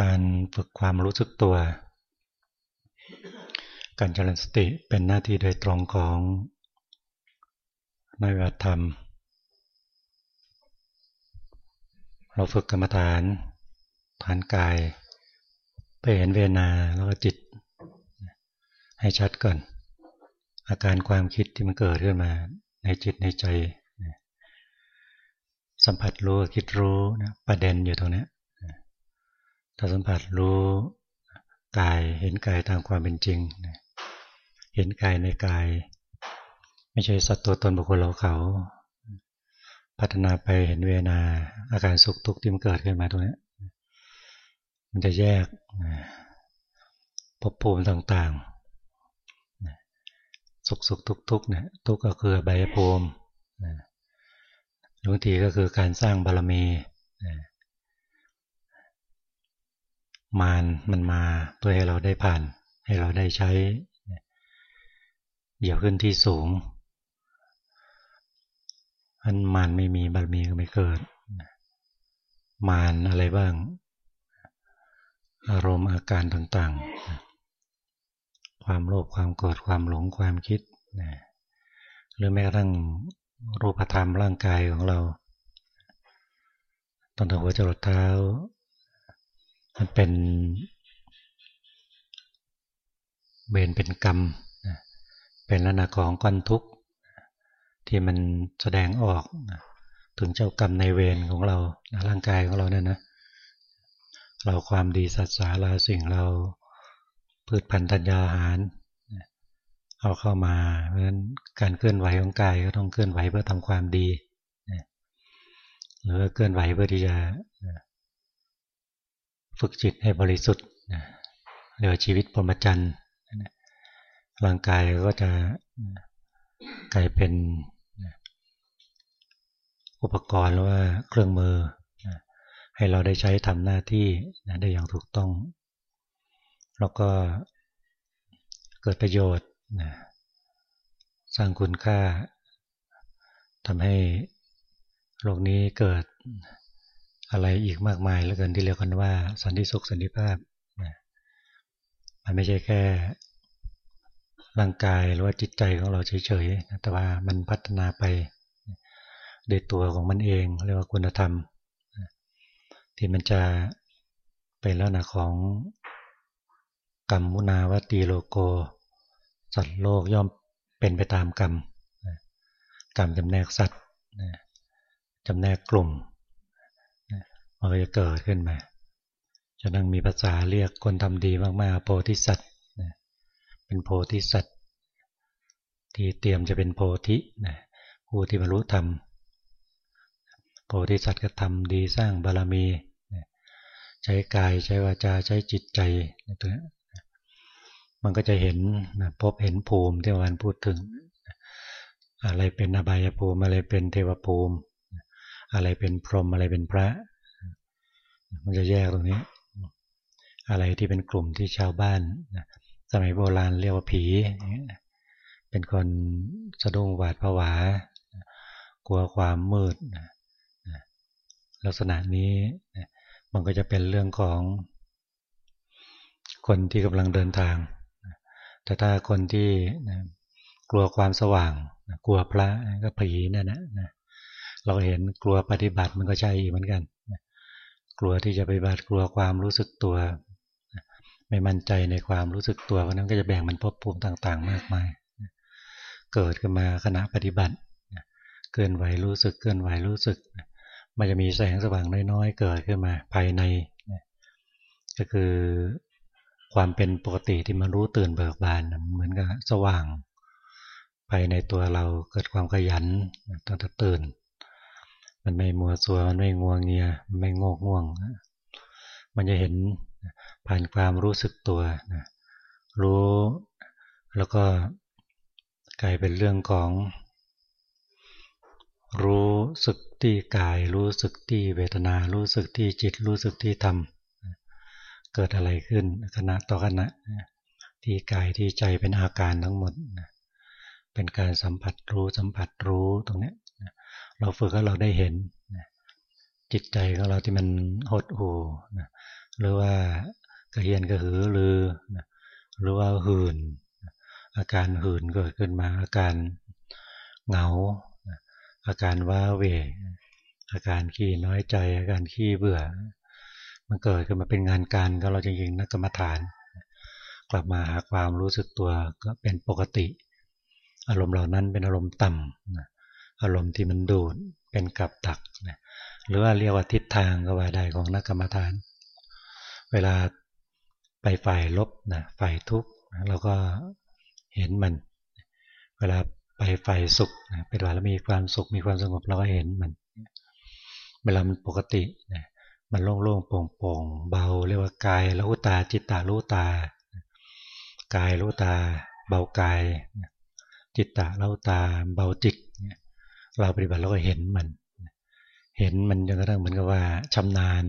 การฝึกความรู้สึกตัว การเจริญสติเป็นหน้าที่โดยตรงของนักวิธรรม เราฝึกกรรมฐานฐานกายไปเห็นเวนาแล้วก็จิต ให้ชัดก่อน อาการความคิดที่มันเกิดขึ้นมาในจิตในใจ สัมผัสรู้คิดรู้นะประเด็นอยู่ตรงนี้ ถ้าสัมผัสรู้กายเห็นกายตามความเป็นจริง เห็นกายในกาย ไม่ใช่สัตว์ตัวตนบุคคลเราเขา พัฒนาไปเห็นเวนา อาการสุขทุกข์ที่มันเกิดขึ้นมาตรงนี้มันจะแยกภพภูมิต่างๆ สุขสุขทุกทุกเนี่ยทุกก็คือใบภูมิบางทีก็คือการสร้างบารมี มารมันมาเพื่อให้เราได้ผ่าน ให้เราได้ใช้เหยียบขึ้นที่สูงอันมารไม่มีบารมีก็ไม่เกิด มารอะไรบ้าง อารมณ์อาการต่างๆ ความโลภความโกรธความหลงความคิดหรือแม้กระทั่งรูปธรรมร่างกายของเราตอนถึงหัวจรดเท้า เป็นเบนเป็นกรรม เป็นลักษณะของก้อนทุกข์ที่มันแสดงออกถึงเจ้ากรรมในเวรของเราร่างกายของเราเนี่ยนะ เราความดีสัตสาราสิ่งเราพืชพันธุ์ธัญญาหาร เอาเข้ามาเพราะฉะนั้นการเคลื่อนไหวของกายก็ต้องเคลื่อนไหวเพื่อทำความดีหรือเคลื่อนไหวเพื่อที่จะ ฝึกจิตให้บริสุทธิ์เรียกว่าชีวิตพรหมจรรย์ร่างกายก็จะกลายเป็นอุปกรณ์หรือว่าเครื่องมือ ให้เราได้ใช้ทำหน้าที่ได้อย่างถูกต้อง แล้วก็เกิดประโยชน์สร้างคุณค่าทำให้โลกนี้เกิด อะไรอีกมากมายแล้วกันที่เรียกกันว่า สันติสุขสันติภาพมันไม่ใช่แค่ร่างกายหรือว่าจิตใจของเราเฉยๆแต่ว่ามันพัฒนาไปโดยตัวของมันเองเรียกว่าคุณธรรม ที่มันจะเป็นลักษณะของกรรมมุนาวตีโลโก สัตว์โลกย่อมเป็นไปตามกรรม กรรมจำแนกสัตว์จำแนกกลุ่ม มันก็จะเกิดขึ้นมาจะนั่งมีภาษาเรียกคนทำดีมากๆ โพธิสัตว์เป็นโพธิสัตว์ที่เตรียมจะเป็นโพธิผู้ที่บรรลุธรรมโพธิสัตว์ก็ทำดีสร้างบารมีใช้กายใช้วาจาใช้จิตใจตัวนี้มันก็จะเห็นพบเห็นภูมิที่วันพูดถึง อะไรเป็นอบายภูมิอะไรเป็นเทวภูมิ อะไรเป็นพรหมอะไรเป็นพระ มันจะแยกตรงนี้ อะไรที่เป็นกลุ่มที่ชาวบ้านสมัยโบราณเรียกว่าผี เป็นคนสะดุ้งหวาดผวา กลัวความมืด ลักษณะนี้มันก็จะเป็นเรื่องของคนที่กำลังเดินทาง แต่ถ้าคนที่กลัวความสว่าง กลัวพระก็ผีนั่นนะเราเห็นกลัวปฏิบัติมันก็ใช่อีกเหมือนกัน ลัวที่จะไปบาดกลัวความรู้สึกตัว ไม่มั่นใจในความรู้สึกตัวเพราะนั้นก็จะแบ่งมันพบภูมิต่าง ๆ มากมาย เกิดขึ้นมาขณะปฏิบัติเคลื่อนไหวรู้สึกเคลื่อนไหวรู้สึก มันจะมีแสงสว่างน้อยๆ เกิดขึ้นมาภายใน ก็คือความเป็นปกติที่มันรู้ตื่นเบิกบานเหมือนกับสว่างภายในตัวเราเกิดความขยันตอนตื่น มันไม่มัวสัวมันไม่งัวงเงียมันไม่งอกง่วง มันจะเห็นผ่านความรู้สึกตัวนะรู้แล้วก็กลายเป็นเรื่องของ รู้สึกที่กาย รู้สึกที่เวทนา รู้สึกที่จิต รู้สึกที่ธรรมเกิดอะไรขึ้นขณะต่อขณะที่กายที่ใจเป็นอาการทั้งหมดเป็นการสัมผัสรู้สัมผัสรู้ตรงนี้ เราฝึกให้เราได้เห็นจิตใจของเราที่มันหดหู่หรือว่ากระเฮียนกระหือรือ หรือว่าหื่น อาการหื่นเกิดขึ้นมา อาการเหงา อาการว้าเว อาการขี้น้อยใจ อาการขี้เบื่อ มันเกิดขึ้นมาเป็นงานการก็เราจริงๆนักกรรมฐาน กลับมาหาความรู้สึกตัวก็เป็นปกติ อารมณ์เหล่านั้นเป็นอารมณ์ต่ำ อารมณ์ที่มันดูดเป็นกับดักหรือว่าเรียกว่าทิศทางก็ว่าได้ของนักกรรมฐาน เวลาไปฝ่ายลบนะฝ่ายทุกข์เราก็เห็นมัน เวลาไปฝ่ายสุขนะไปว่าแล้วมีความสุขมีความสงบเราก็เห็นมัน เวลามันปกตินะมันโล่งๆโปร่งๆเบาเรียกว่ากายรู้ตาจิตตารู้ตากายรู้ตา เบากาย จิตตารู้ตา เบาจิต เราปฏิบัติเราก็เห็นมัน เห็นมันจนกระทั่งเหมือนกับว่าชำนาญ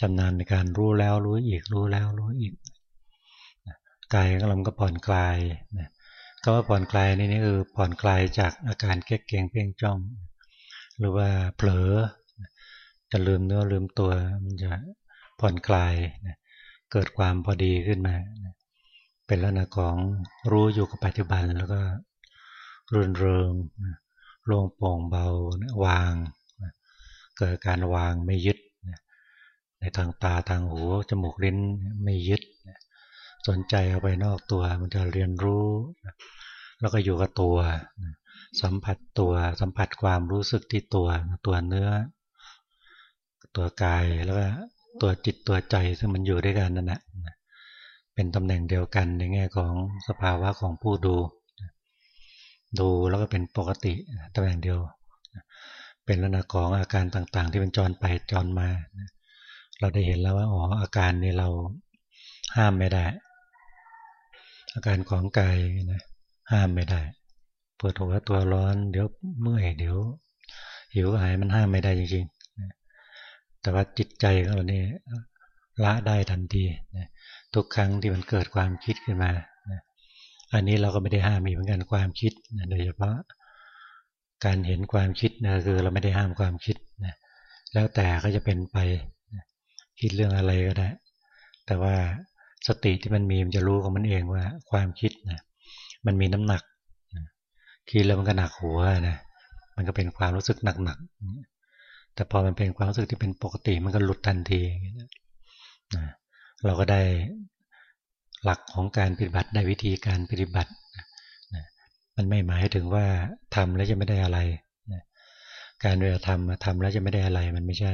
ชำนาญในการรู้แล้วรู้อีกรู้แล้วรู้อีกกายของเราก็ผ่อนคลายก็ว่าผ่อนคลายนี่นี่คือผ่อนคลายจากอาการเก๊กเกงเพ่งจ้อง หรือว่าเผลอจะลืมเนื้อลืมตัวมันจะผ่อนคลายเกิดความพอดีขึ้นมา เป็นลักษณะของรู้อยู่กับปัจจุบันแล้วก็รื่นเริง โล่งโปร่งเบาวางเกิดการวางไม่ยึดในทางตาทางหูจมูกลิ้นไม่ยึด สนใจเอาไปนอกตัวมันจะเรียนรู้ แล้วก็อยู่กับตัว สัมผัสตัวสัมผัสความรู้สึกที่ตัวตัวเนื้อ ตัวกายแล้วก็ตัวจิตตัวใจซึ่งมันอยู่ด้วยกันนั่นแหละเป็นตำแหน่งเดียวกันในแง่ของสภาวะของผู้ดู ดูแล้วก็เป็นปกติตำแหน่งเดียว เป็นลักษณะของอาการต่างๆ ที่เป็นจรไปจรมา เราได้เห็นแล้วว่าอ๋ออาการนี้เราห้ามไม่ได้ อาการของกายนะห้ามไม่ได้ปวดหัวตัวร้อน เดี๋ยวเมื่อยเดี๋ยวหิวหายมันห้ามไม่ได้จริงๆ แต่ว่าจิตใจของเราเนี่ยละได้ทันทีทุกครั้งที่มันเกิดความคิดขึ้นมา อันนี้เราก็ไม่ได้ห้ามมีเหมือนกันความคิดโดยเฉพาะการเห็นความคิดนะคือเราไม่ได้ห้ามความคิดนะแล้วแต่ก็จะเป็นไปคิดเรื่องอะไรก็ได้ แต่ว่าสติที่มันมีมันจะรู้ของมันเองว่า ความคิดนะมันมีน้ำหนักคิดแล้วมันก็หนักหัวนะมันก็เป็นความรู้สึกหนักๆแต่พอมันเป็นความรู้สึกที่เป็นปกติมันก็หลุดทันทีนะเราก็ได้ หลักของการปฏิบัติได้วิธีการปฏิบัติมันไม่หมายถึงว่าทำแล้วจะไม่ได้อะไรการเวลาทำทำแล้วจะไม่ได้อะไรมันไม่ใช่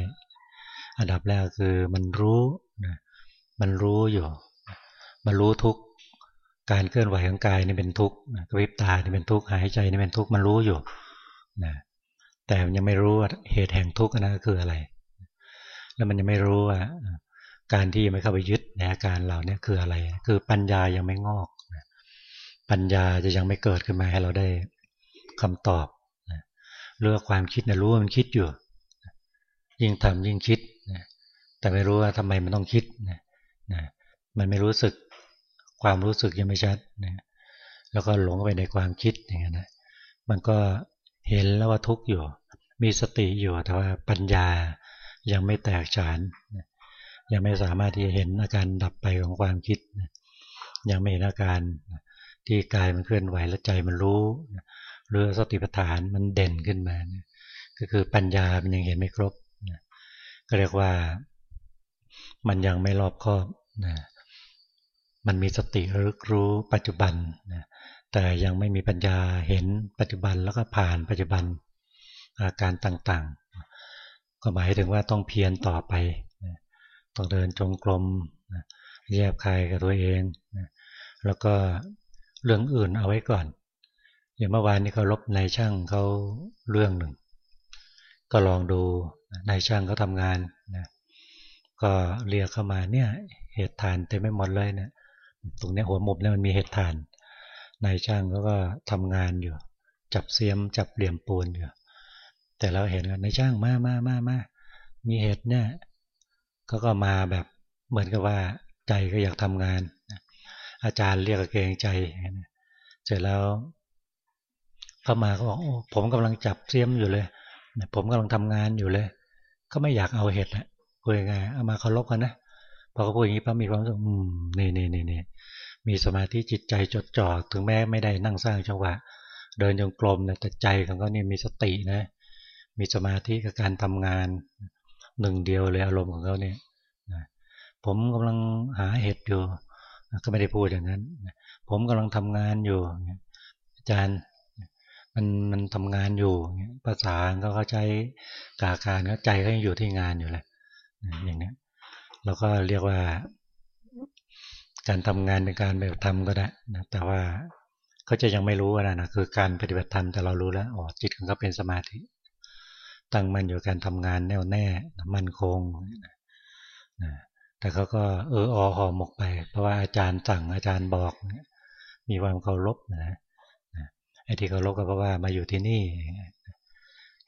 อันดับแรกคือมันรู้มันรู้อยู่มันรู้ทุกการเคลื่อนไหวของกายนี่เป็นทุกข์กระพริบตานี่เป็นทุกข์หายใจนี่เป็นทุกข์มันรู้อยู่นะแต่มันยังไม่รู้ว่าเหตุแห่งทุกข์นั้นคืออะไร แล้วมันยังไม่รู้ว่า การที่ไม่เข้าไปยึดในอาการเหล่านี้คืออะไร คือปัญญายังไม่งอกปัญญาจะยังไม่เกิดขึ้นมาให้เราได้คำตอบเรื่องความคิดนะรู้ว่ามันคิดอยู่ ยิ่งทำยิ่งคิดแต่ไม่รู้ว่าทำไมมันต้องคิดนะมันไม่รู้สึกความรู้สึกยังไม่ชัดนะแล้วก็หลงไปในความคิดอย่างนี้นะมันก็เห็นแล้วว่าทุกข์อยู่ มีสติอยู่แต่ว่าปัญญายังไม่แตกฉานนะ ยังไม่สามารถที่จะเห็นอาการดับไปของความคิด ยังไม่เห็นอาการที่กายมันเคลื่อนไหวและใจมันรู้หรือสติปัฏฐานมันเด่นขึ้นมานก็คือปัญญามันยังเห็นไม่ครบก็เรียกว่ามันยังไม่รอบคอบนะมันมีสติรึกรู้ปัจจุบันนะแต่ยังไม่มีปัญญาเห็นปัจจุบันแล้วก็ผ่านปัจจุบันอาการต่างๆ ก็หมายถึงว่าต้องเพียรต่อไป ต้องเดินจงกรมแยบคายกับตัวเอง แล้วก็เรื่องอื่นเอาไว้ก่อน อย่างเมื่อวานนี้เขาลบในช่างเขาเรื่องหนึ่ง ก็ลองดูนายช่างเขาทางานนะก็เรียกเข้ามาเนี่ยเหตุฐานเต็มไม่หมดเลยเนะี่ยตรงนี้หัวมุมเนี่ยมันมีเหตุฐานนายช่างเขาก็ทำงานอยู่ จับเสียมจับเหลี่ยมปูนอยู่แต่เราเห็นนายช่างมามามามามีเหตุเนี่ย เขาก็มาแบบเหมือนกับว่าใจก็อยากทำงาน อาจารย์เรียกเกรงใจ เสร็จแล้วเข้ามาเขาบอกผมกำลังจับเสียมอยู่เลย ผมกำลังทำงานอยู่เลย ก็ไม่อยากเอาเห็ดนะคุยไงเอามาเคารพกันนะพอเขาพูดอย่างนี้ปั๊บมีความรู้สึกอืมนี่นี่นี่นี่มีสมาธิจิตใจจดจ่อถึงแม้ไม่ได้นั่งสร้างจังหวะ เดินจงกรมนะแต่ใจของเขาเนี่ยมีสตินะ มีสมาธิกับการทำงาน หนึ่งเดียวเลยอารมณ์ของเขาเนี่ยผมกำลังหาเห็ดอยู่ ก็ไม่ได้พูดอย่างนั้น ผมกำลังทำงานอยู่อาจารย์มันมันทำงานอยู่ภาษาก็เข้าใจกาการก็ใจก็ยังอยู่ที่งานอยู่แหละอย่างนี้เราก็เรียกว่า การทำงานเป็นการแบบทำก็ได้นะแต่ว่าเขาจะยังไม่รู้นะนะคือการปฏิบัติธรรมแต่เรารู้แล้วอ๋อจิตของเขาเป็นสมาธิ ตั้งมันอยู่การทำงานแน่วแน่มั่นคงนะแต่เขาก็เอออหอหมกไป เพราะว่าอาจารย์สั่งอาจารย์บอก มีความเคารพนะไอ้ที่เคารพก็เพราะว่ามาอยู่ที่นี่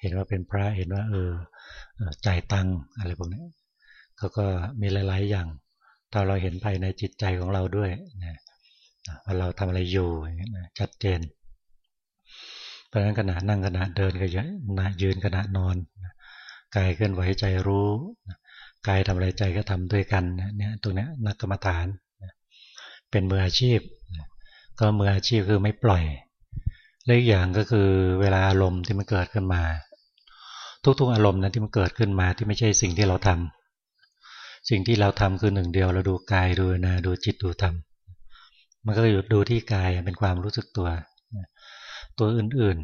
เห็นว่าเป็นพระเห็นว่า เออจ่ายตังอะไรพวกนี้เขาก็มีหลาย ๆ อย่างถ้าเราเห็นภายในจิตใจของเราด้วยนะว่าเราทำอะไรอยู่ชัดเจน เพราะฉะนั้นขณะนั่งขณะเดินก็ยืนยืนขณะนอนกายเคลื่อนไหวใจรู้กายทำอะไรใจก็ทำด้วยกันเนี่ยตรงนี้นักกรรมฐาน เป็นมืออาชีพ ก็มืออาชีพคือไม่ปล่อยและอีกอย่างก็คือเวลาอารมณ์ที่มันเกิดขึ้นมา ทุกๆอารมณ์นั้นที่มันเกิดขึ้นมาที่ไม่ใช่สิ่งที่เราทำสิ่งที่เราทำคือหนึ่งเดียวเราดูกายดูนะดูจิตดูธรรมมันก็อยู่ดูที่กายเป็นความรู้สึกตัว ตัวอื่น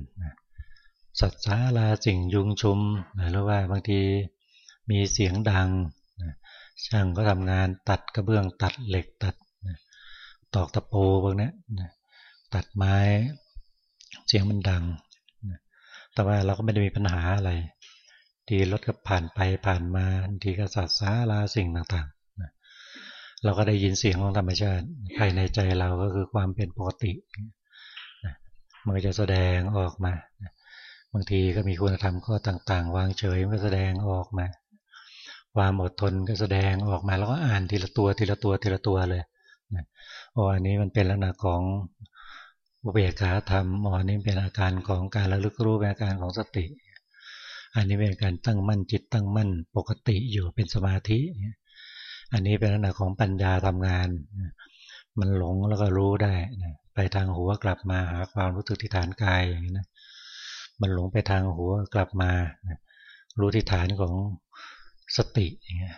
ๆ สัตว์สาราสิ่งยุงชุมหรือว่าบางทีมีเสียงดัง ช่างก็ทำงานตัดกระเบื้องตัดเหล็กตัดตอกตะปูพวกนี้ตัดไม้เสียงมันดัง แต่ว่าเราก็ไม่ได้มีปัญหาอะไร ทีรถก็ผ่านไปผ่านมาทีก็สัตว์สาราสิ่งต่างๆ เราก็ได้ยินเสียงของธรรมชาติภายในใจเราก็คือความเป็นปกติ มันจะแสดงออกมา บางทีก็มีคุณธรรมข้อต่างๆ วางเฉยมันก็แสดงออกมา ความอดทนก็แสดงออกมาแล้วก็อ่านทีละตัวทีละตัวทีละตัวเลยโอ้อันนี้มันเป็นลักษณะของอุเบกขาธรรมมอนี้เป็นอาการของการระลึกรู้เป็นอาการของสติ อันนี้เป็นการตั้งมั่นจิตตั้งมั่นปกติอยู่เป็นสมาธิ อันนี้เป็นลักษณะของปัญญาทำงาน มันหลงแล้วก็รู้ได้ ไปทางหัวกลับมาหาความรู้สึกที่ฐานกายอย่างนี้นะมันหลงไปทางหัวกลับมารู้ที่ฐานของสติอย่างเงี้ย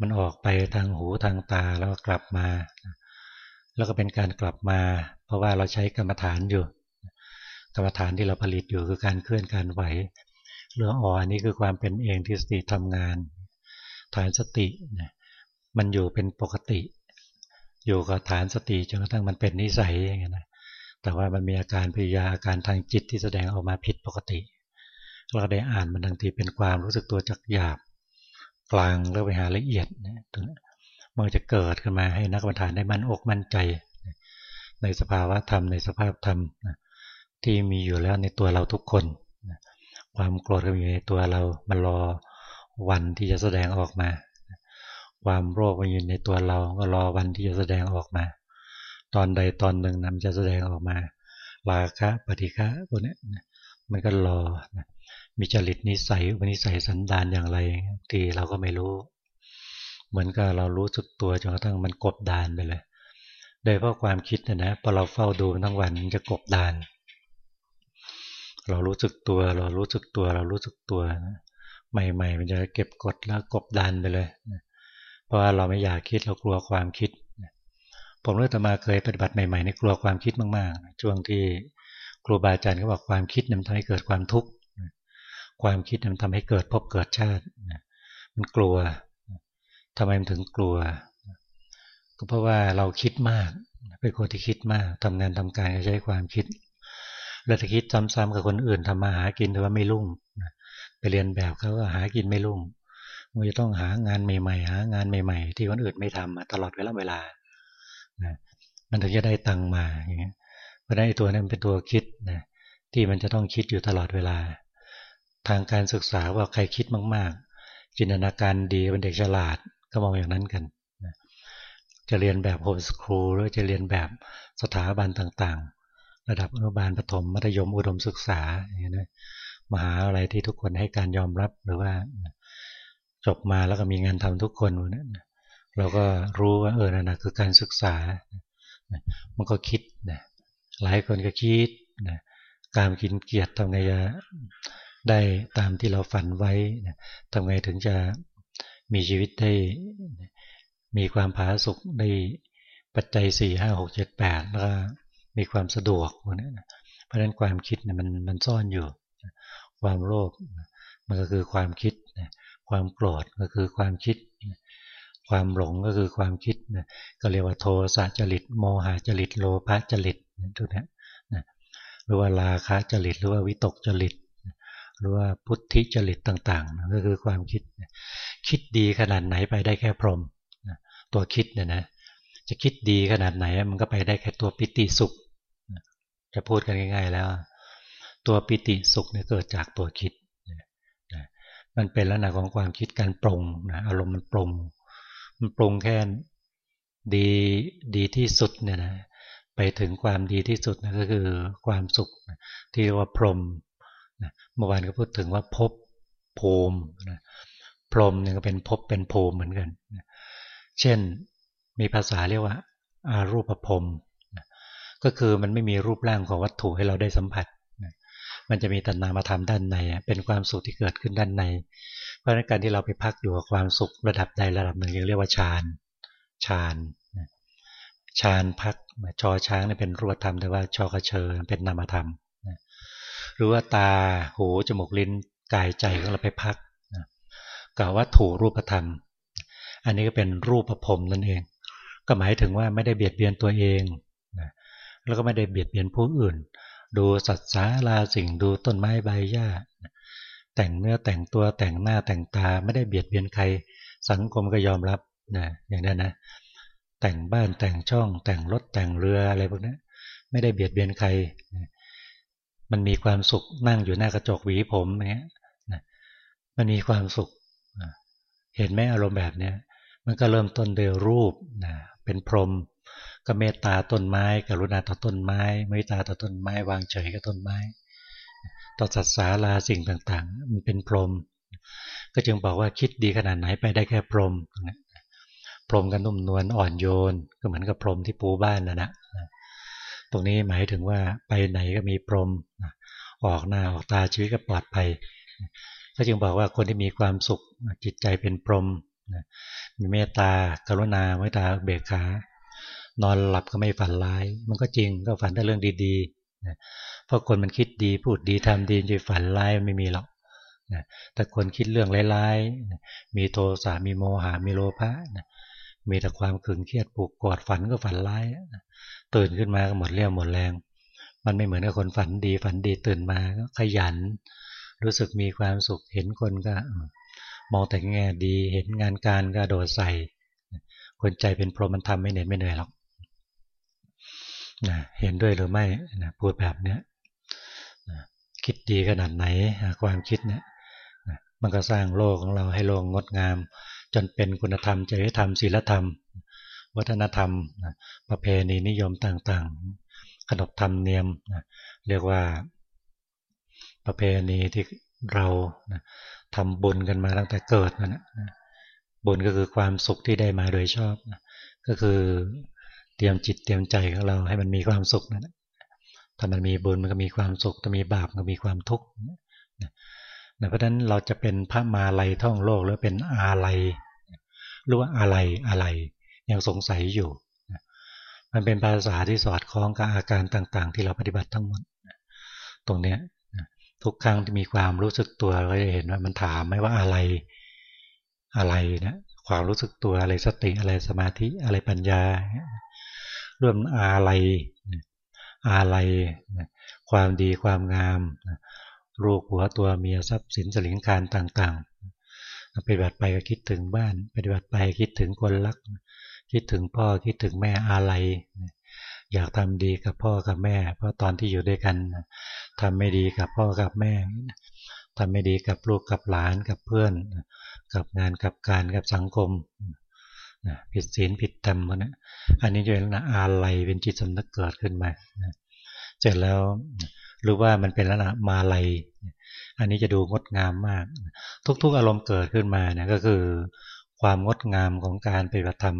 มันออกไปทางหูทางตาแล้วกลับมา แล้วก็เป็นการกลับมา เพราะว่าเราใช้กรรมฐานอยู่ กรรมฐานที่เราผลิตอยู่คือการเคลื่อนการไหวเรื่องอ่อนนี้คือความเป็นเองที่สติทำงาน ฐานสติมันอยู่เป็นปกติ อยู่กับฐานสติจนกระทั่งมันเป็นนิสัยอย่างเงี้ยนะแต่ว่ามันมีอาการพิยาอาการทางจิตที่แสดงออกมาผิดปกติ เราได้อ่านมันบางทีเป็นความรู้สึกตัวจักหยาบกลางแล้วไปหาละเอียดตรงนี้มันจะเกิดขึ้นมาให้นักกรรมฐานได้มั่นอกมั่นใจ ในสภาวะธรรมในสภาพธรรมที่มีอยู่แล้วในตัวเราทุกคนความโกรธก็มีในตัวเรามันรอวันที่จะแสดงออกมา ความโรคมันอยู่ในตัวเราก็รอวันที่จะแสดงออกมา ตอนใดตอนหนึ่งนำจะแสดงออกมาราคะปฏิฆะพวกนี้มันก็รอมีจริตนิสัยอุปนิสัยสันดานอย่างไรทีเราก็ไม่รู้ เหมือนกับเรารู้สึกตัวจนกระทั่งมันกบดานไปเลยโดยเพราะความคิดนะนะพอเราเฝ้าดูทั้งวันมันจะกบดาน เรารู้สึกตัวเรารู้สึกตัวเรารู้สึกตัวนะใหม่ ๆ มันจะเก็บกดแล้วกบดานไปเลย เพราะว่าเราไม่อยากคิดเรากลัวความคิด ผมเลือกมาเคยปฏิบัติใหม่ๆในกลัวความคิดมากๆ ช่วงที่ครูบาอาจารย์เขาบอกความคิดมันทำให้เกิดความทุกข์ความคิดมันทำให้เกิดพบเกิดชาติมันกลัวทำไมมันถึงกลัว ก็เพราะว่าเราคิดมากเป็นคนที่คิดมากทำงานทำการก็ใช้ความคิดแล้วถ้าคิดซ้ำๆกับคนอื่นทำมาหากินถือว่าไม่รุ่งไปเรียนแบบเขาก็หากินไม่รุ่ง มันจะต้องหางานใหม่ๆหางานใหม่ ๆ ที่คนอื่นไม่ทำตลอดเวลาเวลานะมันถึงจะได้ตังมาอย่างเงี้ยเพราะนั้นตัวนั้นเป็นตัวคิดนะที่มันจะต้องคิดอยู่ตลอดเวลา ทางการศึกษาว่าใครคิดมาก ๆ จินตนาการดีเป็นเด็กฉลาดก็มองอย่างนั้นกันจะเรียนแบบโฮมสคูลหรือจะเรียนแบบสถาบันต่าง ๆ ระดับอนุบาลปฐมมัธยมอุดมศึกษาอย่างนี้นะมหาอะไรที่ทุกคนให้การยอมรับหรือว่า จบมาแล้วก็มีงานทำทุกคนเราก็รู้ว่าเออนั่นนะคือการศึกษา มันก็คิดนะหลายคนก็คิดนะการกินเกียรติทำไงจะได้ตามที่เราฝันไว้นะทำไงถึงจะมีชีวิตได้มีความผาสุกได้ปัจจัยสี่ห้าหกเจ็ดแปดแล้วก็มีความสะดวกพวกนี้เพราะฉะนั้นความคิดเนี่ยมันมันซ่อนอยู่ ความโลภมันก็คือความคิด ความโกรธก็คือความคิด ความหลงก็คือความคิดก็เรียกว่าโทสะจริตโมหะจริตโลภะจริตทุกนี้หรือว่าราคะจริตหรือว่าวิตกจริตหรือว่าพุทธิจริตต่างๆ ก็คือความคิด คิดดีขนาดไหนไปได้แค่พรหมตัวคิดเนี่ยนะจะคิดดีขนาดไหนมันก็ไปได้แค่ตัวปิติสุข จะพูดกันง่าย ๆ แล้ว ตัวปิติสุขเนี่ยเกิดจากตัวคิด มันเป็นลักษณะของความคิดการปรงนะอารมณ์มันปรงมันปรงแค่ดีดีที่สุดเนี่ยนะไปถึงความดีที่สุดนะก็คือความสุขที่เรียกว่าพรหมเมื่อวานก็พูดถึงว่าพบภูมิพรหมเนี่ยก็เป็นพบเป็นภูมิเหมือนกันเช่นมีภาษาเรียกว่าอารูปภพก็คือมันไม่มีรูปร่างของวัตถุให้เราได้สัมผัส มันจะมีตัณนามาทำด้านในเป็นความสุขที่เกิดขึ้นด้านใน เพราะนั้นการที่เราไปพักอยู่กับความสุขระดับใดระดับหนึ่งเรียกว่าฌานฌานฌานพักชอช้างเนี่ยเป็นรูปธรรมแต่ว่าชอกระเชอเป็นนามธรรมหรือว่าตาหูจมูกลิ้นกายใจของเราไปพักกับวัตถุรูปธรรม อันนี้ก็เป็นรูปภพนั่นเอง ก็หมายถึงว่าไม่ได้เบียดเบียนตัวเองแล้วก็ไม่ได้เบียดเบียนผู้อื่น ดูสัตว์สาราสิ่งดูต้นไม้ใบหญ้า แต่งเนื้อแต่งตัวแต่งหน้าแต่งตาไม่ได้เบียดเบียนใคร สังคมก็ยอมรับนะอย่างนั้นนะแต่งบ้านแต่งช่อง แต่งรถแต่งเรืออะไรพวกนี้ไม่ได้เบียดเบียนใคร มันมีความสุขนั่งอยู่หน้ากระจกหวีผมอย่างเงี้ยมันมีความสุขเห็นไหมอารมณ์แบบเนี้ยมันก็เริ่มต้นโดยรูปนะเป็นพรหม ก็เมตตาต้นไม้ กรุณาต่อต้นไม้ เมตตาต่อต้นไม้ วางเฉยกับต้นไม้ ต่อสัตว์สาลาสิ่งต่างๆ มันเป็นพรหมก็จึงบอกว่าคิดดีขนาดไหนไปได้แค่พรหมพรหมกันนุ่มนวลอ่อนโยน ก็เหมือนกับพรหมที่ปูบ้านนะนะตรงนี้หมายถึงว่าไปไหนก็มีพรหมออกหน้าออกตาชีวิตก็ปลอดภัยก็จึงบอกว่าคนที่มีความสุขจิตใจเป็นพรหมมีเมตตากรุณาเมตตาเบกขา นอนหลับก็ไม่ฝันร้าย มันก็จริงก็ฝันแต่เรื่องดีๆนะเพราะคนมันคิดดีพูดดีทำดีจะฝันร้ายไม่มีหรอกนะแต่คนคิดเรื่องร้ายๆมีโทสะมีโมหะมีโลภะนะมีแต่ความขึงเครียดปลูกกอดฝันก็ฝันร้ายตื่นขึ้นมาก็หมดเรี่ยวหมดแรง มันไม่เหมือนกับคนฝันดีฝันดีตื่นมาก็ขยัน รู้สึกมีความสุขเห็นคนก็มองแต่แง่ดีเห็นงานการก็โดดใส่คนใจเป็นพรหมมันทำไม่เหน็ดไม่เหนื่อยหรอก นะเห็นด้วยหรือไม่นะพูดแบบเนี้ยนะคิดดีขนาดไหนความคิดเนี่ยนะมันก็สร้างโลกของเราให้โลกงดงาม จนเป็นคุณธรรมจริยธรรมศีลธรรม วัฒนธรรมนะประเพณีนิยมต่างๆ ขนบธรรมเนียมนะเรียกว่าประเพณีที่เรานะทำบุญกันมาตั้งแต่เกิดนะบุญก็คือความสุขที่ได้มาโดยชอบนะก็คือ เตรียมจิตเตรียมใจของเราให้มันมีความสุขนะถ้ามันมีบุญมันก็มีความสุข ถ้ามีบาปมันก็มีความทุกข์นะเพราะฉะนั้นเราจะเป็นพระมาลัยท่องโลกหรือเป็นอาลัยหรือว่าอะไรอะไร ยังสงสัยอยู่ มันเป็นภาษาที่สอดคล้องกับอาการต่าง ๆ ที่เราปฏิบัติทั้งหมด ตรงเนี้ยทุกครั้งที่มีความรู้สึกตัวเราจะเห็นว่ามันถามไม่ว่าอะไรอะไรนะความรู้สึกตัวอะไรสติอะไรสมาธิอะไรปัญญา เรื่องอาลัยอาลัยความดีความงามรูปหัวตัวเมียทรัพย์สินสลิงการต่างๆปฏิบัติไปก็คิดถึงบ้าน ปฏิบัติไปคิดถึงคนรัก คิดถึงพ่อคิดถึงแม่อาลัยอยากทำดีกับพ่อกับแม่ เพราะตอนที่อยู่ด้วยกันทำไม่ดีกับพ่อกับแม่ทำไม่ดีกับลูกกับหลานกับเพื่อน กับงานกับการกับสังคม ผิดศีลผิดธรรมนะอันนี้จะเป็นอะไรเป็นจิตสำนึกเกิดขึ้นมาเสร็จแล้วรือว่ามันเป็นลักษณะมาลัยอันนี้จะดูงดงามมาก ทุก ๆ อารมณ์เกิดขึ้นมาเนี่ยก็คือ ความงดงามของการปฏิบัติธรรม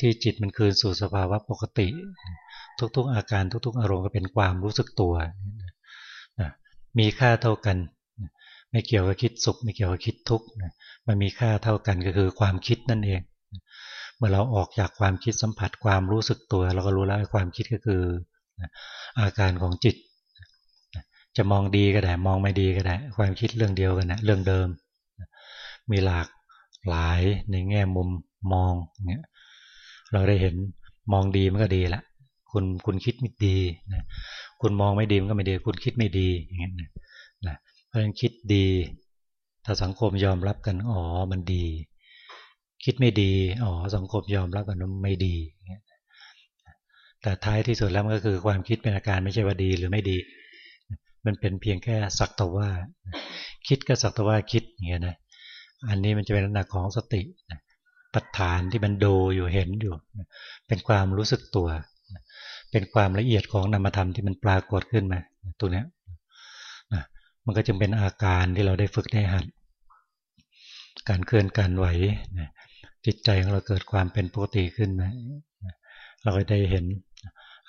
ที่จิตมันคืนสู่สภาวะปกติ ทุก ๆ อาการทุก ๆ อารมณ์ก็เป็นความรู้สึกตัวมีค่าเท่ากัน ไม่เกี่ยวกับคิดสุข ไม่เกี่ยวกับคิดทุกข์มันมีค่าเท่ากันก็คือความคิดนั่นเอง มื่อเราออกจากความคิดสัมผัสความรู้สึกตัว เราก็รู้แล้วความคิดก็คือ อาการของจิต จะมองดีก็ได้มองไม่ดีก็ได้ ความคิดเรื่องเดียวกันนะเรื่องเดิม มีหลากหลายในแง่มุมมองเงี้ยเราได้เห็นมองดีมันก็ดีละคุณคุณคิดไม่ดีนะคุณมองไม่ดีมันก็ไม่ดี คุณคิดไม่ดีอย่างเงี้ยนะเพราะฉะนั้นคิดดี ถ้าสังคมยอมรับกันอ๋อมันดี คิดไม่ดี อ๋อ สังคมยอมรับกันว่าไม่ดี แต่ท้ายที่สุดแล้วมันก็คือความคิดเป็นอาการไม่ใช่ว่าดีหรือไม่ดี มันเป็นเพียงแค่สักตว่า คิดก็สักตว่าคิดอย่างเงี้ยนะ อันนี้มันจะเป็นลักษณะของสติปัฏฐานที่มันดูอยู่เห็นอยู่ เป็นความรู้สึกตัว เป็นความละเอียดของนามธรรมที่มันปรากฏขึ้นมา ตัวเนี้ยมันก็จึงเป็นอาการที่เราได้ฝึกได้หัดการเคลื่อนการไหว จิตใจของเราเกิดความเป็นปกติขึ้นมาเราได้เห็น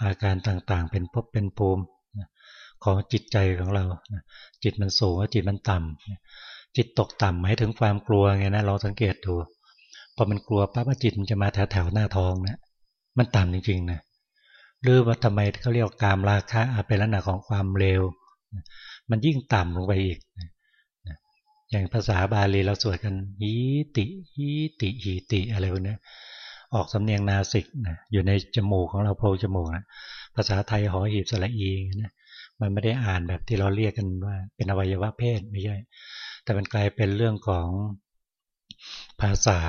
อาการต่างๆ เป็นพบเป็นภูมิของจิตใจของเรา จิตมันสูงจิตมันต่ำจิตตกต่ำหมายถึงความกลัวไงนะเราสังเกตดูพอมันกลัวปั๊บจิตมันจะมาแถวแถวหน้าท้องนะมันต่ำจริงๆนะหรือว่าทำไมเขาเรียกกามราคะเป็นลักษณะของความเร็วมันยิ่งต่ำลงไปอีก อย่างภาษาบาลีเราสวดกันยีติยีติหีติอะไรพวกนี้ออกสำเนียงนาสิกนะอยู่ในจมูกของเราโพรงจมูกนะภาษาไทยหอหีบสระอีนะมันไม่ได้อ่านแบบที่เราเรียกกันว่า เป็นอวัยวะเพศไม่ใช่แต่มันกลายเป็นเรื่องของภาษา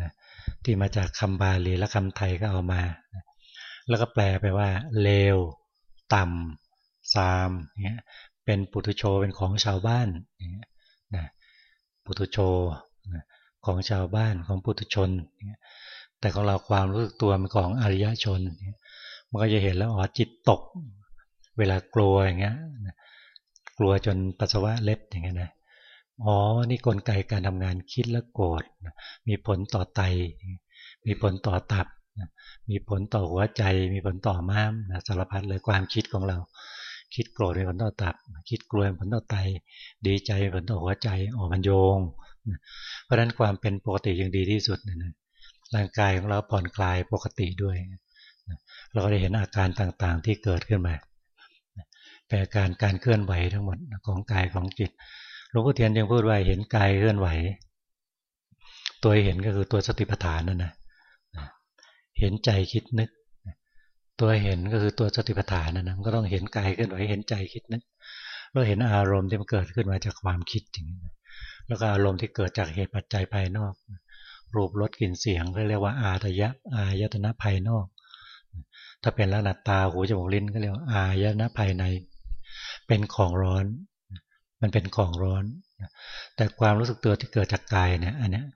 นะที่มาจากคำบาลีและคำไทยก็เอามา แล้วก็แปลไปว่าเลว ต่ำซามเนี่ยเป็นปุถุโชเป็นของชาวบ้านเนะ ปุถุโชของชาวบ้านของปุถุชน แต่ของเราความรู้สึกตัวมันของอริยชน มันก็จะเห็นแล้วอ๋อจิตตก เวลากลัวอย่างเงี้ยกลัวจนปัสสาวะเล็บอย่างเงี้ยนะอ๋อนี่กลไกการทำงานคิดและโกรธมีผลต่อไต มีผลต่อตับ มีผลต่อหัวใจ มีผลต่อม้ามสารพัดเลยความคิดของเรา คิดโกรธมีผลต่อตับคิดกลัวมีผลต่อไต ดีใจมีผลต่อหัวใจอ๋อมันโยง เพราะฉะนั้นความเป็นปกติยังดีที่สุดนะร่างกายของเราผ่อนคลายปกติด้วย เราก็ได้เห็นอาการต่างๆที่เกิดขึ้นมาเป็นอาการการเคลื่อนไหวทั้งหมดของกายของจิตหลวงพ่อเทียนยังพูดว่าเห็นกายเคลื่อนไหว ตัวเห็นก็คือตัวสติปัฏฐานนั่นนะเห็นใจคิดนึก ตัวเห็นก็คือตัวสติปัฏฐานนั่นนะก็ต้องเห็นกายเคลื่อนไหวเห็นใจคิดนึกเราเห็นอารมณ์ที่มันเกิดขึ้นมาจากความคิดจริงแล้วก็อารมณ์ที่เกิดจากเหตุปัจจัยภายนอก รูปรสกลิ่นเสียงก็เรียกว่าอาตยะอายตนะภายนอก ถ้าเป็นลักษณะตาหูจมูกลิ้นก็เรียกว่าอายตนะภายใน เป็นของร้อน มันเป็นของร้อน แต่ความรู้สึกตัวที่เกิดจากกายเนี่ย อันเนี้ย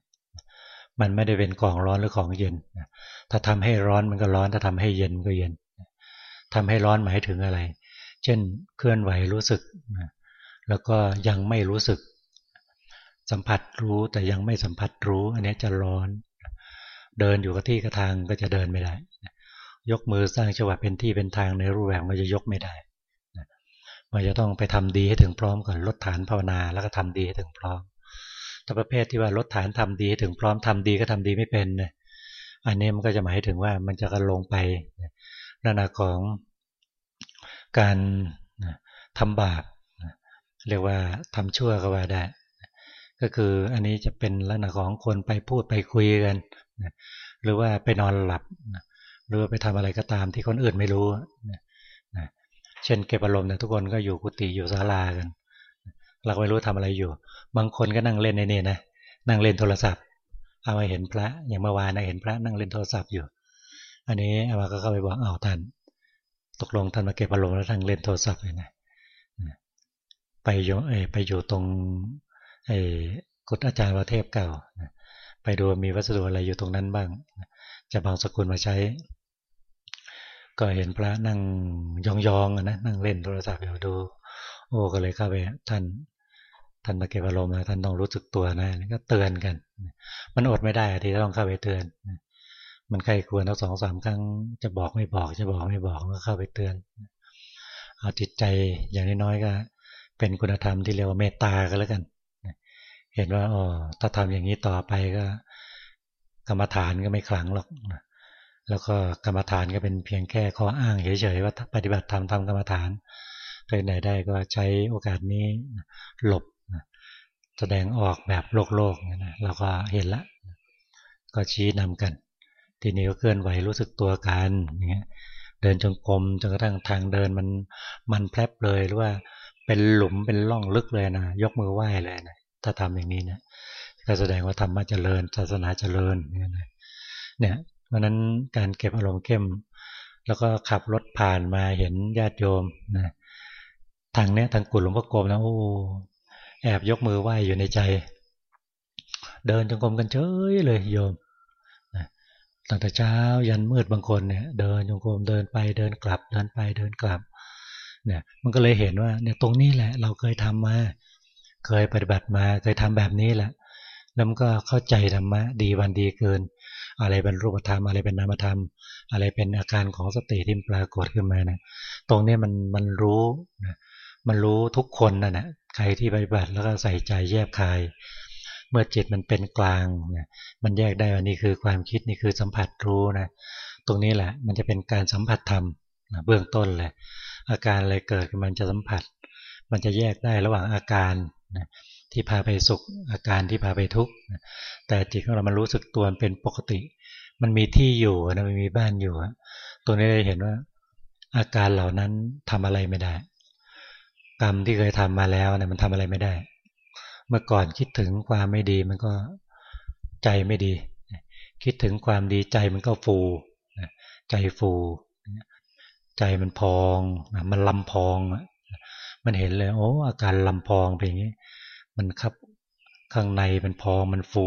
มันไม่ได้เป็นของร้อนหรือของเย็น ถ้าทำให้ร้อนมันก็ร้อน ถ้าทำให้เย็นก็เย็นทำให้ร้อนหมายถึงอะไร เช่น เคลื่อนไหวรู้สึก แล้วก็ยังไม่รู้สึก สัมผัสรู้แต่ยังไม่สัมผัสรู้ อันนี้จะร้อน เดินอยู่กับที่กับทางก็จะเดินไม่ได้ ยกมือสร้างจังหวะเป็นที่เป็นทางในรูปแบบมันจะยกไม่ได้มันจะต้องไปทำดีให้ถึงพร้อมก่อนลดฐานภาวนาแล้วก็ทำดีให้ถึงพร้อม แต่ประเภทที่ว่าลดฐานทำดีให้ถึงพร้อมทำดีก็ทำดีไม่เป็นนอันนี้มันก็จะหมายถึงว่ามันจะกระลงไปลักษณะของการทำบาปเรียกว่าทำชั่วก็ว่าได้ ก็คืออันนี้จะเป็นลักษณะของคนไปพูดไปคุยกันหรือว่าไปนอนหลับหรือว่าไปทำอะไรก็ตามที่คนอื่นไม่รู้เช่นเก็บอารมณ์เนี่ยทุกคนก็อยู่กุฏิอยู่ศาลากัน เราไม่รู้ทำอะไรอยู่ บางคนก็นั่งเล่นในนี่นะนั่งเล่นโทรศัพท์เอามาเห็นพระอย่างเมื่อวานนะเห็นพระนั่งเล่นโทรศัพท์อยู่ อันนี้เอามาก็เข้าไปบอกเอาท่านตกลงท่านมาเก็บอารมณ์แล้วท่านเล่นโทรศัพท์เลยนะไปอยู่ไปอยู่ตรงไอ้กฎอาจารย์วเทพเก่าไปดูมีวัสดุอะไรอยู่ตรงนั้นบ้าง จะบางสกุลมาใช้ ก็เห็นพระนั่งยองๆนะนั่งเล่นโทรศัพท์อยู่ดู โอ้ก็เลยเข้าไปท่าน ท่านมาเก็บอารมณ์ท่านต้องรู้สึกตัวนะก็เตือนกัน มันอดไม่ได้ที่ต้องเข้าไปเตือน มันใครควรทั้งสองสามครั้งจะบอกไม่บอก จะบอกไม่บอกก็เข้าไปเตือน เอาจิตใจอย่างน้อยๆก็ เป็นคุณธรรมที่เรียกว่าเมตตาก็แล้วกัน เห็นว่าอ๋อถ้าทำอย่างนี้ต่อไปก็ กรรมฐานก็ไม่ขลังหรอกแล้วก็กรรมฐานก็เป็นเพียงแค่ข้ออ้างเฉยๆว่าปฏิบัติธรรมทำกรรมฐานไปไหนได้ก็ใช้โอกาสนี้หลบ แสดงออกแบบโลกโลกนะเราก็เห็นละก็ชี้นำกัน ทีนี้ก็เคลื่อนไหวรู้สึกตัวกันอย่างเงี้ยเดินจงกรมจนกระทั่งทางเดินมันมันแพลบเลยหรือว่าเป็นหลุมเป็นร่องลึกเลยนะยกมือไหว้เลยนะถ้าทำอย่างนี้นะก็แสดงว่าธรรมะเจริญศาสนาเจริญเนี่ยเพราะนั้นการเก็บอารมณ์เข้ม แล้วก็ขับรถผ่านมาเห็นญาติโยมนะทางเนี้ยทางกุลหลวงพ่อกรมนะโอ้ แอบยกมือไหว้อยู่ในใจ เดินจงกรมกันเฉยเลยโยมตั้งแต่เช้ายันมืดบางคนเนี่ยเดินจงกรมเดินไปเดินกลับ เดินไปเดินกลับเนี่ยมันก็เลยเห็นว่าเนี่ยตรงนี้แหละ เราเคยทำมา เคยปฏิบัติมาเคยทำแบบนี้แหละแล้วมันก็เข้าใจธรรมะดีวันดีเกิน อะไรเป็นรูปธรรมอะไรเป็นนามธรรม อะไรเป็นอาการของสติที่ปรากฏขึ้นมานะตรงนี้มันมันรู้นะ มันรู้ทุกคนนะนะใครที่ปฏิบัติแล้วก็ใส่ใจแยบคาย เมื่อจิตมันเป็นกลางนะมันแยกได้ว่านี่คือความคิดนี่คือสัมผัสรู้นะตรงนี้แหละมันจะเป็นการสัมผัสธรรมนะเบื้องต้นเลยอาการอะไรเกิดมันจะสัมผัส มันจะแยกได้ระหว่างอาการนะที่พาไปสุขอาการที่พาไปทุกข์แต่จิตของเรามันรู้สึกตัวเป็นปกติ มันมีที่อยู่นะมันมีบ้านอยู่ตรงนี้ได้เห็นว่า อาการเหล่านั้นทำอะไรไม่ได้ กรรมที่เคยทำมาแล้วเนี่ยมันทำอะไรไม่ได้ เมื่อก่อนคิดถึงความไม่ดีมันก็ใจไม่ดี คิดถึงความดีใจมันก็ฟูใจฟูใจมันพอง มันลำพอง มันเห็นเลย โอ้ อาการลำพองเป็นอย่างนี้ มันครับข้างในมันพองมันฟู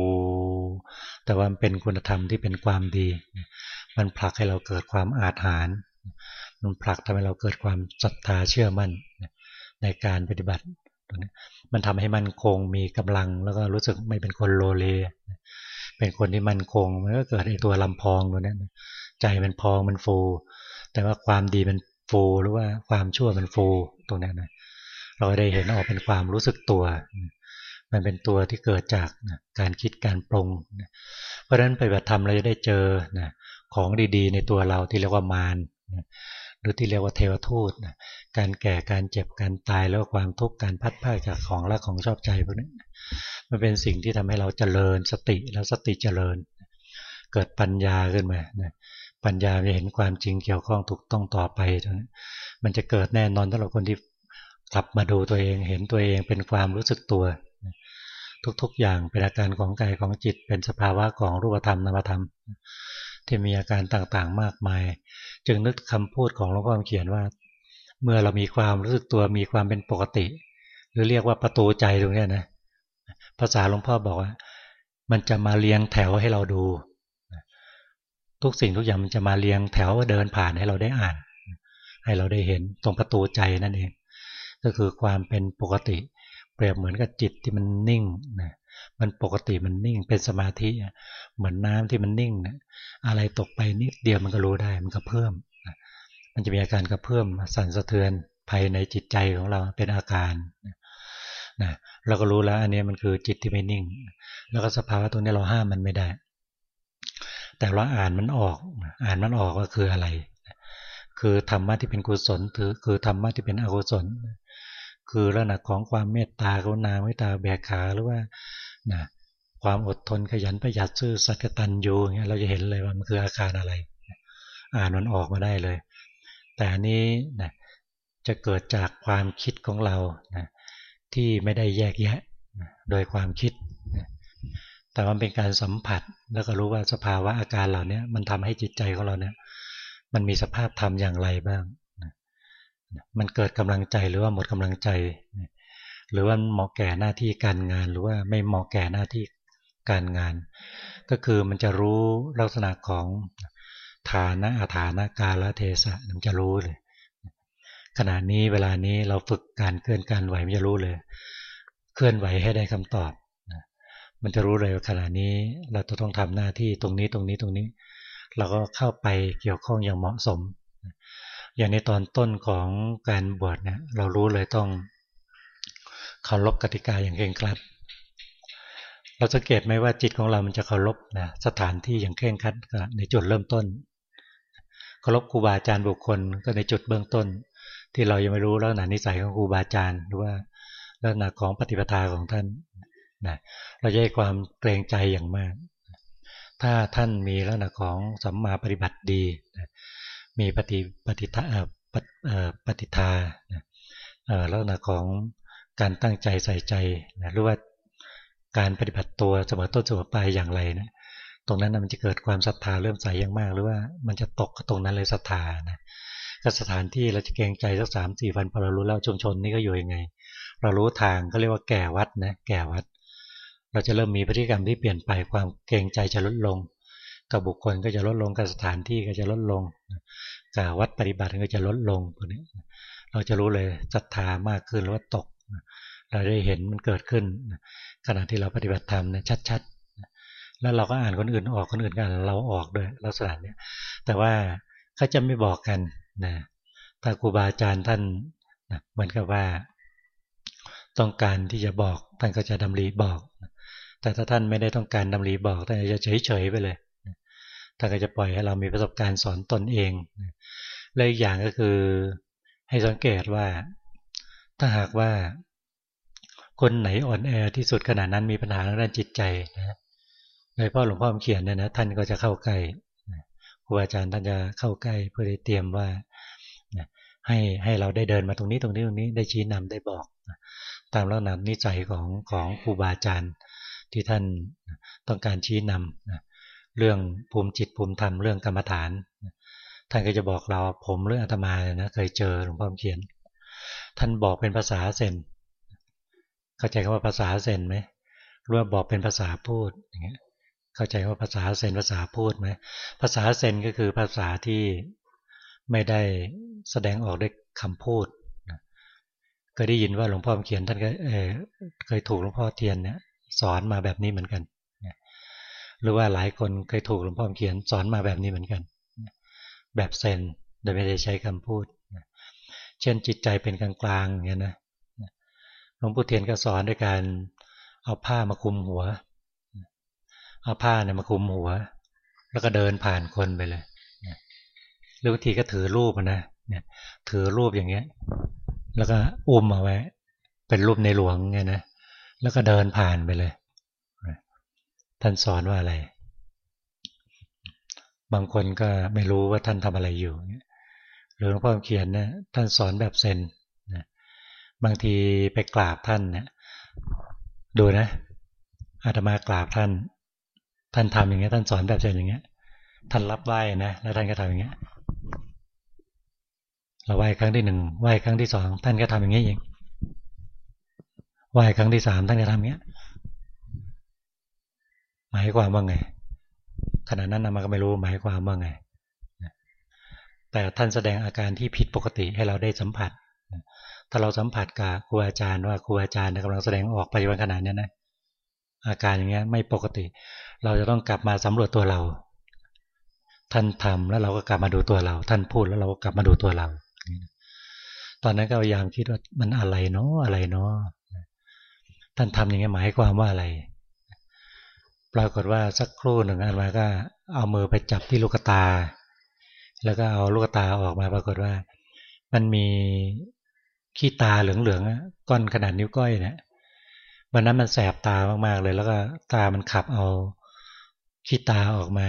แต่ว่ามันเป็นคุณธรรมที่เป็นความดี มันผลักให้เราเกิดความอาถรรพ์มันผลักทำให้เราเกิดความศรัทธาเชื่อมั่น ในการปฏิบัติตรงนี้มันทำให้มันคงมีกำลังแล้วก็รู้สึกไม่เป็นคนโลเล เป็นคนที่มันคงมันก็เกิดไอ้ตัวลำพองตัวนี้ใจมันพองมันฟู แต่ว่าความดีมันฟูหรือว่าความชั่วมันฟูตรงนี้นะเราได้เห็นออกเป็นความรู้สึกตัว มันเป็นตัวที่เกิดจากการคิดการปรุงเพราะฉะนั้นไปบัติธรรมเราจะได้เจอของดีๆ ในตัวเราที่เรียกว่ามาร หรือที่เรียกว่าเทวทูตการแก่การเจ็บการตายแล้วความทุกข์การพัดพาจากของรักของชอบใจพวกนี้มันเป็นสิ่งที่ทำให้เราเจริญสติแล้วสติเจริญ เกิดปัญญาขึ้นมาปัญญาจะเห็นความจริงเกี่ยวข้องถูกต้องต่อไปตรงนี้มันจะเกิดแน่นอนถ้าเราคนที่กลับมาดูตัวเองเห็นตัวเองเป็นความรู้สึกตัว ทุกๆอย่างเป็นอาการของกายของจิตเป็นสภาวะของรูปธรรมนามธรรม ที่มีอาการต่างๆมากมาย จึงนึกคำพูดของหลวงพ่อเขียนว่า เมื่อเรามีความรู้สึกตัวมีความเป็นปกติ หรือเรียกว่าประตูใจตรงนี้นะภาษาหลวงพ่อบอกว่า มันจะมาเรียงแถวให้เราดู ทุกสิ่งทุกอย่างมันจะมาเรียงแถวเดินผ่านให้เราได้อ่าน ให้เราได้เห็นตรงประตูใจนั่นเองก็คือความเป็นปกติ เปรียบเหมือนกับจิตที่มันนิ่งนะ มันปกติมันนิ่งเป็นสมาธิเหมือนน้ำที่มันนิ่งนะอะไรตกไปนิดเดียวมันก็รู้ได้มันก็เพิ่มมันจะมีอาการกระเพิ่มสั่นสะเทือนภายในจิตใจของเราเป็นอาการนะเราก็รู้แล้วอันนี้มันคือจิตที่ไม่นิ่ง แล้วก็สภาวะตรงนี้เราห้ามมันไม่ได้ แต่เราอ่านมันออก อ่านมันออกว่าคืออะไร คือธรรมะที่เป็นกุศลคือคือธรรมะที่เป็นอกุศล คือลักษณะของความเมตตากรุณาเมตตาแบกขาหรือว่า นะความอดทนขยันประหยัดซื่อสัตย์กตัญญูเงี้ยเราจะเห็นเลยว่ามันคืออาการอะไร อ่านมันออกมาได้เลย แต่อันนี้นะจะเกิดจากความคิดของเรานะที่ไม่ได้แยกแยะนะโดยความคิดนะแต่มันเป็นการสัมผัสแล้วก็รู้ว่าสภาวะอาการเหล่านี้มันทำให้จิตใจของเราเนี่ยมันมีสภาพธรรมอย่างไรบ้างมันเกิดกำลังใจหรือว่าหมดกำลังใจ หรือว่าเหมาะแก่หน้าที่การงานหรือว่าไม่เหมาะแก่หน้าที่การงาน ก็คือมันจะรู้ลักษณะของฐานะอาฐานะกาลเทศะมันจะรู้เลยขณะนี้เวลานี้เราฝึกการเคลื่อนการไหวมันจะรู้เลย เคลื่อนไหวให้ได้คำตอบมันจะรู้เลยว่าขณะนี้เราต้องทำหน้าที่ตรงนี้ตรงนี้ตรงนี้ เราก็เข้าไปเกี่ยวข้องอย่างเหมาะสม อย่างในตอนต้นของการบวชเนี่ยเรารู้เลยต้อง เคารพกติกาอย่างเคร่งครัด เราสังเกตไหมว่าจิตของเรามันจะเคารพนะสถานที่อย่างเคร่งครัดในจุดเริ่มต้น เคารพครูบาอาจารย์บุคคลก็ในจุดเบื้องต้น ที่เรายังไม่รู้ลักษณะนิสัยของครูบาอาจารย์หรือว่าลักษณะของปฏิปทาของท่านนะเราจะให้ความเกรงใจอย่างมาก ถ้าท่านมีลักษณะของสัมมาปฏิบัติดีนะมีปฏิปฏิทาปฏิทาลักษณะของ การตั้งใจใส่ใจนะหรือว่าการปฏิบัติตัวเสมอต้นเสมอปลายอย่างไรนะตรงนั้นมันจะเกิดความศรัทธาเริ่มใสอย่างมาก หรือว่ามันจะตกตรงนั้นเลยศรัทธานะก็สถานที่เราจะเกรงใจสักสามสี่วันพอเรารู้แล้วชุมชนนี้ก็อยู่ยังไง เรารู้ทางก็เรียกว่าแก่วัดนะแก่วัด เราจะเริ่มมีพฤติกรรมที่เปลี่ยนไปความเกรงใจจะลดลง กับบุคคลก็จะลดลงกับสถานที่ก็จะลดลงกับวัดปฏิบัติก็จะลดลงพวกนี้เราจะรู้เลยศรัทธามากขึ้นหรือว่าตก เราได้เห็นมันเกิดขึ้น ขณะที่เราปฏิบัติธรรมนะชัดๆ แล้วเราก็อ่านคนอื่นออกคนอื่นก็อ่านเราออกด้วยลักษณะนี้แต่ว่าเขาจะไม่บอกกันนะถ้าครูบาอาจารย์ท่านนะเหมือนกับว่า ต้องการที่จะบอกท่านก็จะดำรีบอก แต่ถ้าท่านไม่ได้ต้องการดำรีบอกท่านจะเฉยๆไปเลยท่านก็จะปล่อยให้เรามีประสบการณ์สอนตนเองและอีกอย่างก็คือให้สังเกตว่า ถ้าหากว่า คนไหนอ่อนแอที่สุดขนาดนั้นมีปัญหาทางด้านจิตใจนะโดยพ่อหลวงพ่อเขียนเนี่ยนะท่านก็จะเข้าใกล้ครูอาจารย์ท่านจะเข้าใกล้เพื่อได้เตรียมว่าให้ให้เราได้เดินมาตรงนี้ตรงนี้ตรงนี้ได้ชี้นำได้บอกตามลักษณะนิสัยของของครูบาอาจารย์ ที่ท่านต้องการชี้นำเรื่องภูมิจิตภูมิธรรมเรื่องกรรมฐาน ท่านก็จะบอกเราผมเรื่องอาตมานะเคยเจอหลวงพ่อเขียน ท่านบอกเป็นภาษาเซนเข้าใจคำว่าภาษาเซนไหมรู้ว่าบอกเป็นภาษาพูดอย่างเงี้ยเข้าใจว่าภาษาเซนภาษาพูดไหมภาษาเซนก็คือภาษาที่ไม่ได้แสดงออกด้วยคำพูดเคยได้ยินว่าหลวงพ่อเขียนท่านก็เเคยถูกหลวงพ่อเทียนเนี่ยสอนมาแบบนี้เหมือนกันหรือว่าหลายคนเคยถูกหลวงพ่อเขียนสอนมาแบบนี้เหมือนกัน แบบเซนโดยไม่ได้ใช้คำพูด เช่นจิตใจเป็นกลางๆอย่างเงี้นะหลวงปู่เทียนก็สอนด้วยการเอาผ้ามาคุมหัว เอาผ้าเนี่ยมาคุมหัว แล้วก็เดินผ่านคนไปเลยหรือบางทีก็ถือรูปนะเนี่ยถือรูปอย่างเงี้ย แล้วก็อุ้มเอาไว้ เป็นรูปในหลวงไงนะแล้วก็เดินผ่านไปเลยท่านสอนว่าอะไร บางคนก็ไม่รู้ว่าท่านทำอะไรอยู่ห รือหลวงพ่อเขียนเนี่ยท่านสอนแบบเซนบางทีไปกราบท่านเนี่ยดูนะอาตมากราบท่าน ท่านทำอย่างเงี้ยท่านสอนแบบเช่นอย่างเงี้ย ท่านรับไหว้นะแล้วท่านก็ทำอย่างเงี้ยเราไหว้ครั้งที่หนึ่งไหว้ครั้งที่สองท่านก็ทำอย่างเงี้ยเองไหว้ครั้งที่สามท่านก็ทำอย่างเงี้ย หมายความว่าไงขณะนั้นนามาก็ไม่รู้หมายความว่าไง แต่ท่านแสดงอาการที่ผิดปกติให้เราได้สัมผัส ถ้าเราสัมผัสกับครูอาจารย์ว่าครูอาจารย์กำลังแสดงออกปัจจุบันขนาดนี้นะอาการอย่างเงี้ยไม่ปกติ เราจะต้องกลับมาสำรวจตัวเรา ท่านทำแล้วเราก็กลับมาดูตัวเรา ท่านพูดแล้วเราก็กลับมาดูตัวเรา ตอนนั้นก็พยายามคิดว่ามันอะไรเนาะอะไรเนาะท่านทำอย่างเงี้ยหมายความว่าอะไร ปรากฏว่าสักครู่หนึ่งอันมาก็เอามือไปจับที่ลูกตา แล้วก็เอาลูกตาออกมาปรากฏว่า มันมีขี้ตาเหลืองๆก้อนขนาดนิ้วก้อยเนี่ยวันนั้นมันแสบตามากๆเลย แล้วก็ตามันขับเอาขี้ตาออกมา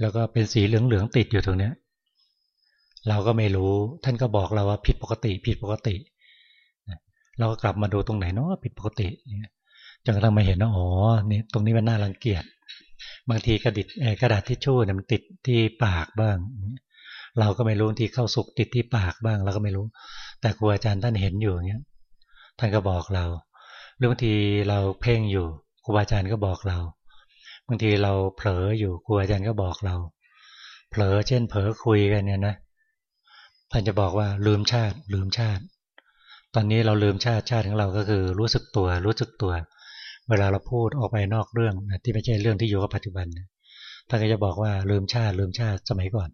แล้วก็เป็นสีเหลืองๆติดอยู่ตรงเนี้ย เราก็ไม่รู้ท่านก็บอกเราว่าผิดปกติ ผิดปกติเราก็กลับมาดูตรงไหนเนาะผิดปกติจนกระทั่งมาเห็นว่าอ๋อนี่ตรงนี้มันน่ารังเกียจ บางทีกระดิษกระดาษทิชชู่เนี่ยมันติดที่ปากบ้าง เราก็ไม่รู้ที่เข้าสุกติดที่ปากบ้างเราก็ไม่รู้ แต่ครูอาจารย์ท่านเห็นอยู่อย่างเงี้ยท่านก็บอกเราหรือบางทีเราเพ่งอยู่ครูอาจารย์ก็บอกเรา บางทีเราเผลออยู่ครูอาจารย์ก็บอกเรา เผลอเช่น เผลอคุยกันเนี่ยนะท่านจะบอกว่าลืมชาติลืมชาติ ตอนนี้เราลืมชาติชาติของเราก็คือรู้สึกตัวรู้สึกตัว เวลาเราพูดออกไปนอกเรื่องที่ไม่ใช่เรื่องที่อยู่กับปัจจุบันท่านก็จะบอกว่าลืมชาติลืมชาติสมัยก่อน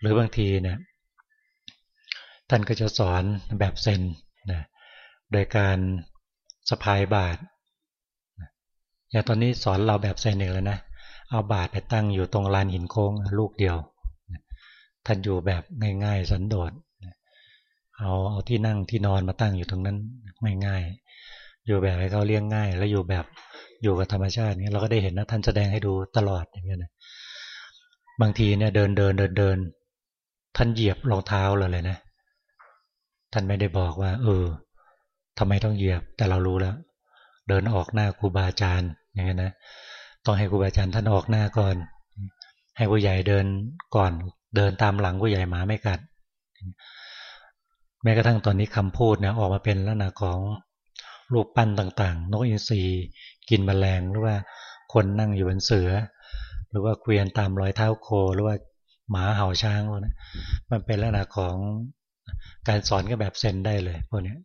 หรือบางทีเนี่ยท่านก็จะสอนแบบเซนนะโดยการสะพายบาทอย่างตอนนี้สอนเราแบบเซนเองแล้วนะเอาบาทไปตั้งอยู่ตรงลานหินโค้งลูกเดียวท่านอยู่แบบง่ายๆสันโดษเอาเอาที่นั่งที่นอนมาตั้งอยู่ตรงนั้นง่ายๆ อยู่แบบให้เขาเลี้ยงง่าย แล้วอยู่แบบอยู่กับธรรมชาตินี้เราก็ได้เห็นนะท่านแสดงให้ดูตลอดอย่างเงี้ยนะบางทีเนี่ยเดินเดินเดินเดินท่านเหยียบรองเท้าเราเลยนะท่านไม่ได้บอกว่า เออทำไมต้องเหยียบ แต่เรารู้แล้วเดินออกหน้าครูบาอาจารย์อย่างเงี้ยนะต้องให้ครูบาอาจารย์ท่านออกหน้าก่อน ให้ผู้ใหญ่เดินก่อน เดินตามหลังผู้ใหญ่หมาไม่กัด แม้กระทั่งตอนนี้คำพูดเนี่ยออกมาเป็นลักษณะของ รูปปั้นต่างๆ นกอินทรีกินแมลงหรือว่าคนนั่งอยู่บนเสือ หรือว่าเกวียนตามรอยเท้าโคหรือว่าหมาเห่าช้างพวกนี้มันเป็นลักษณะของการสอนก็แบบเซนได้เลยพวกนี้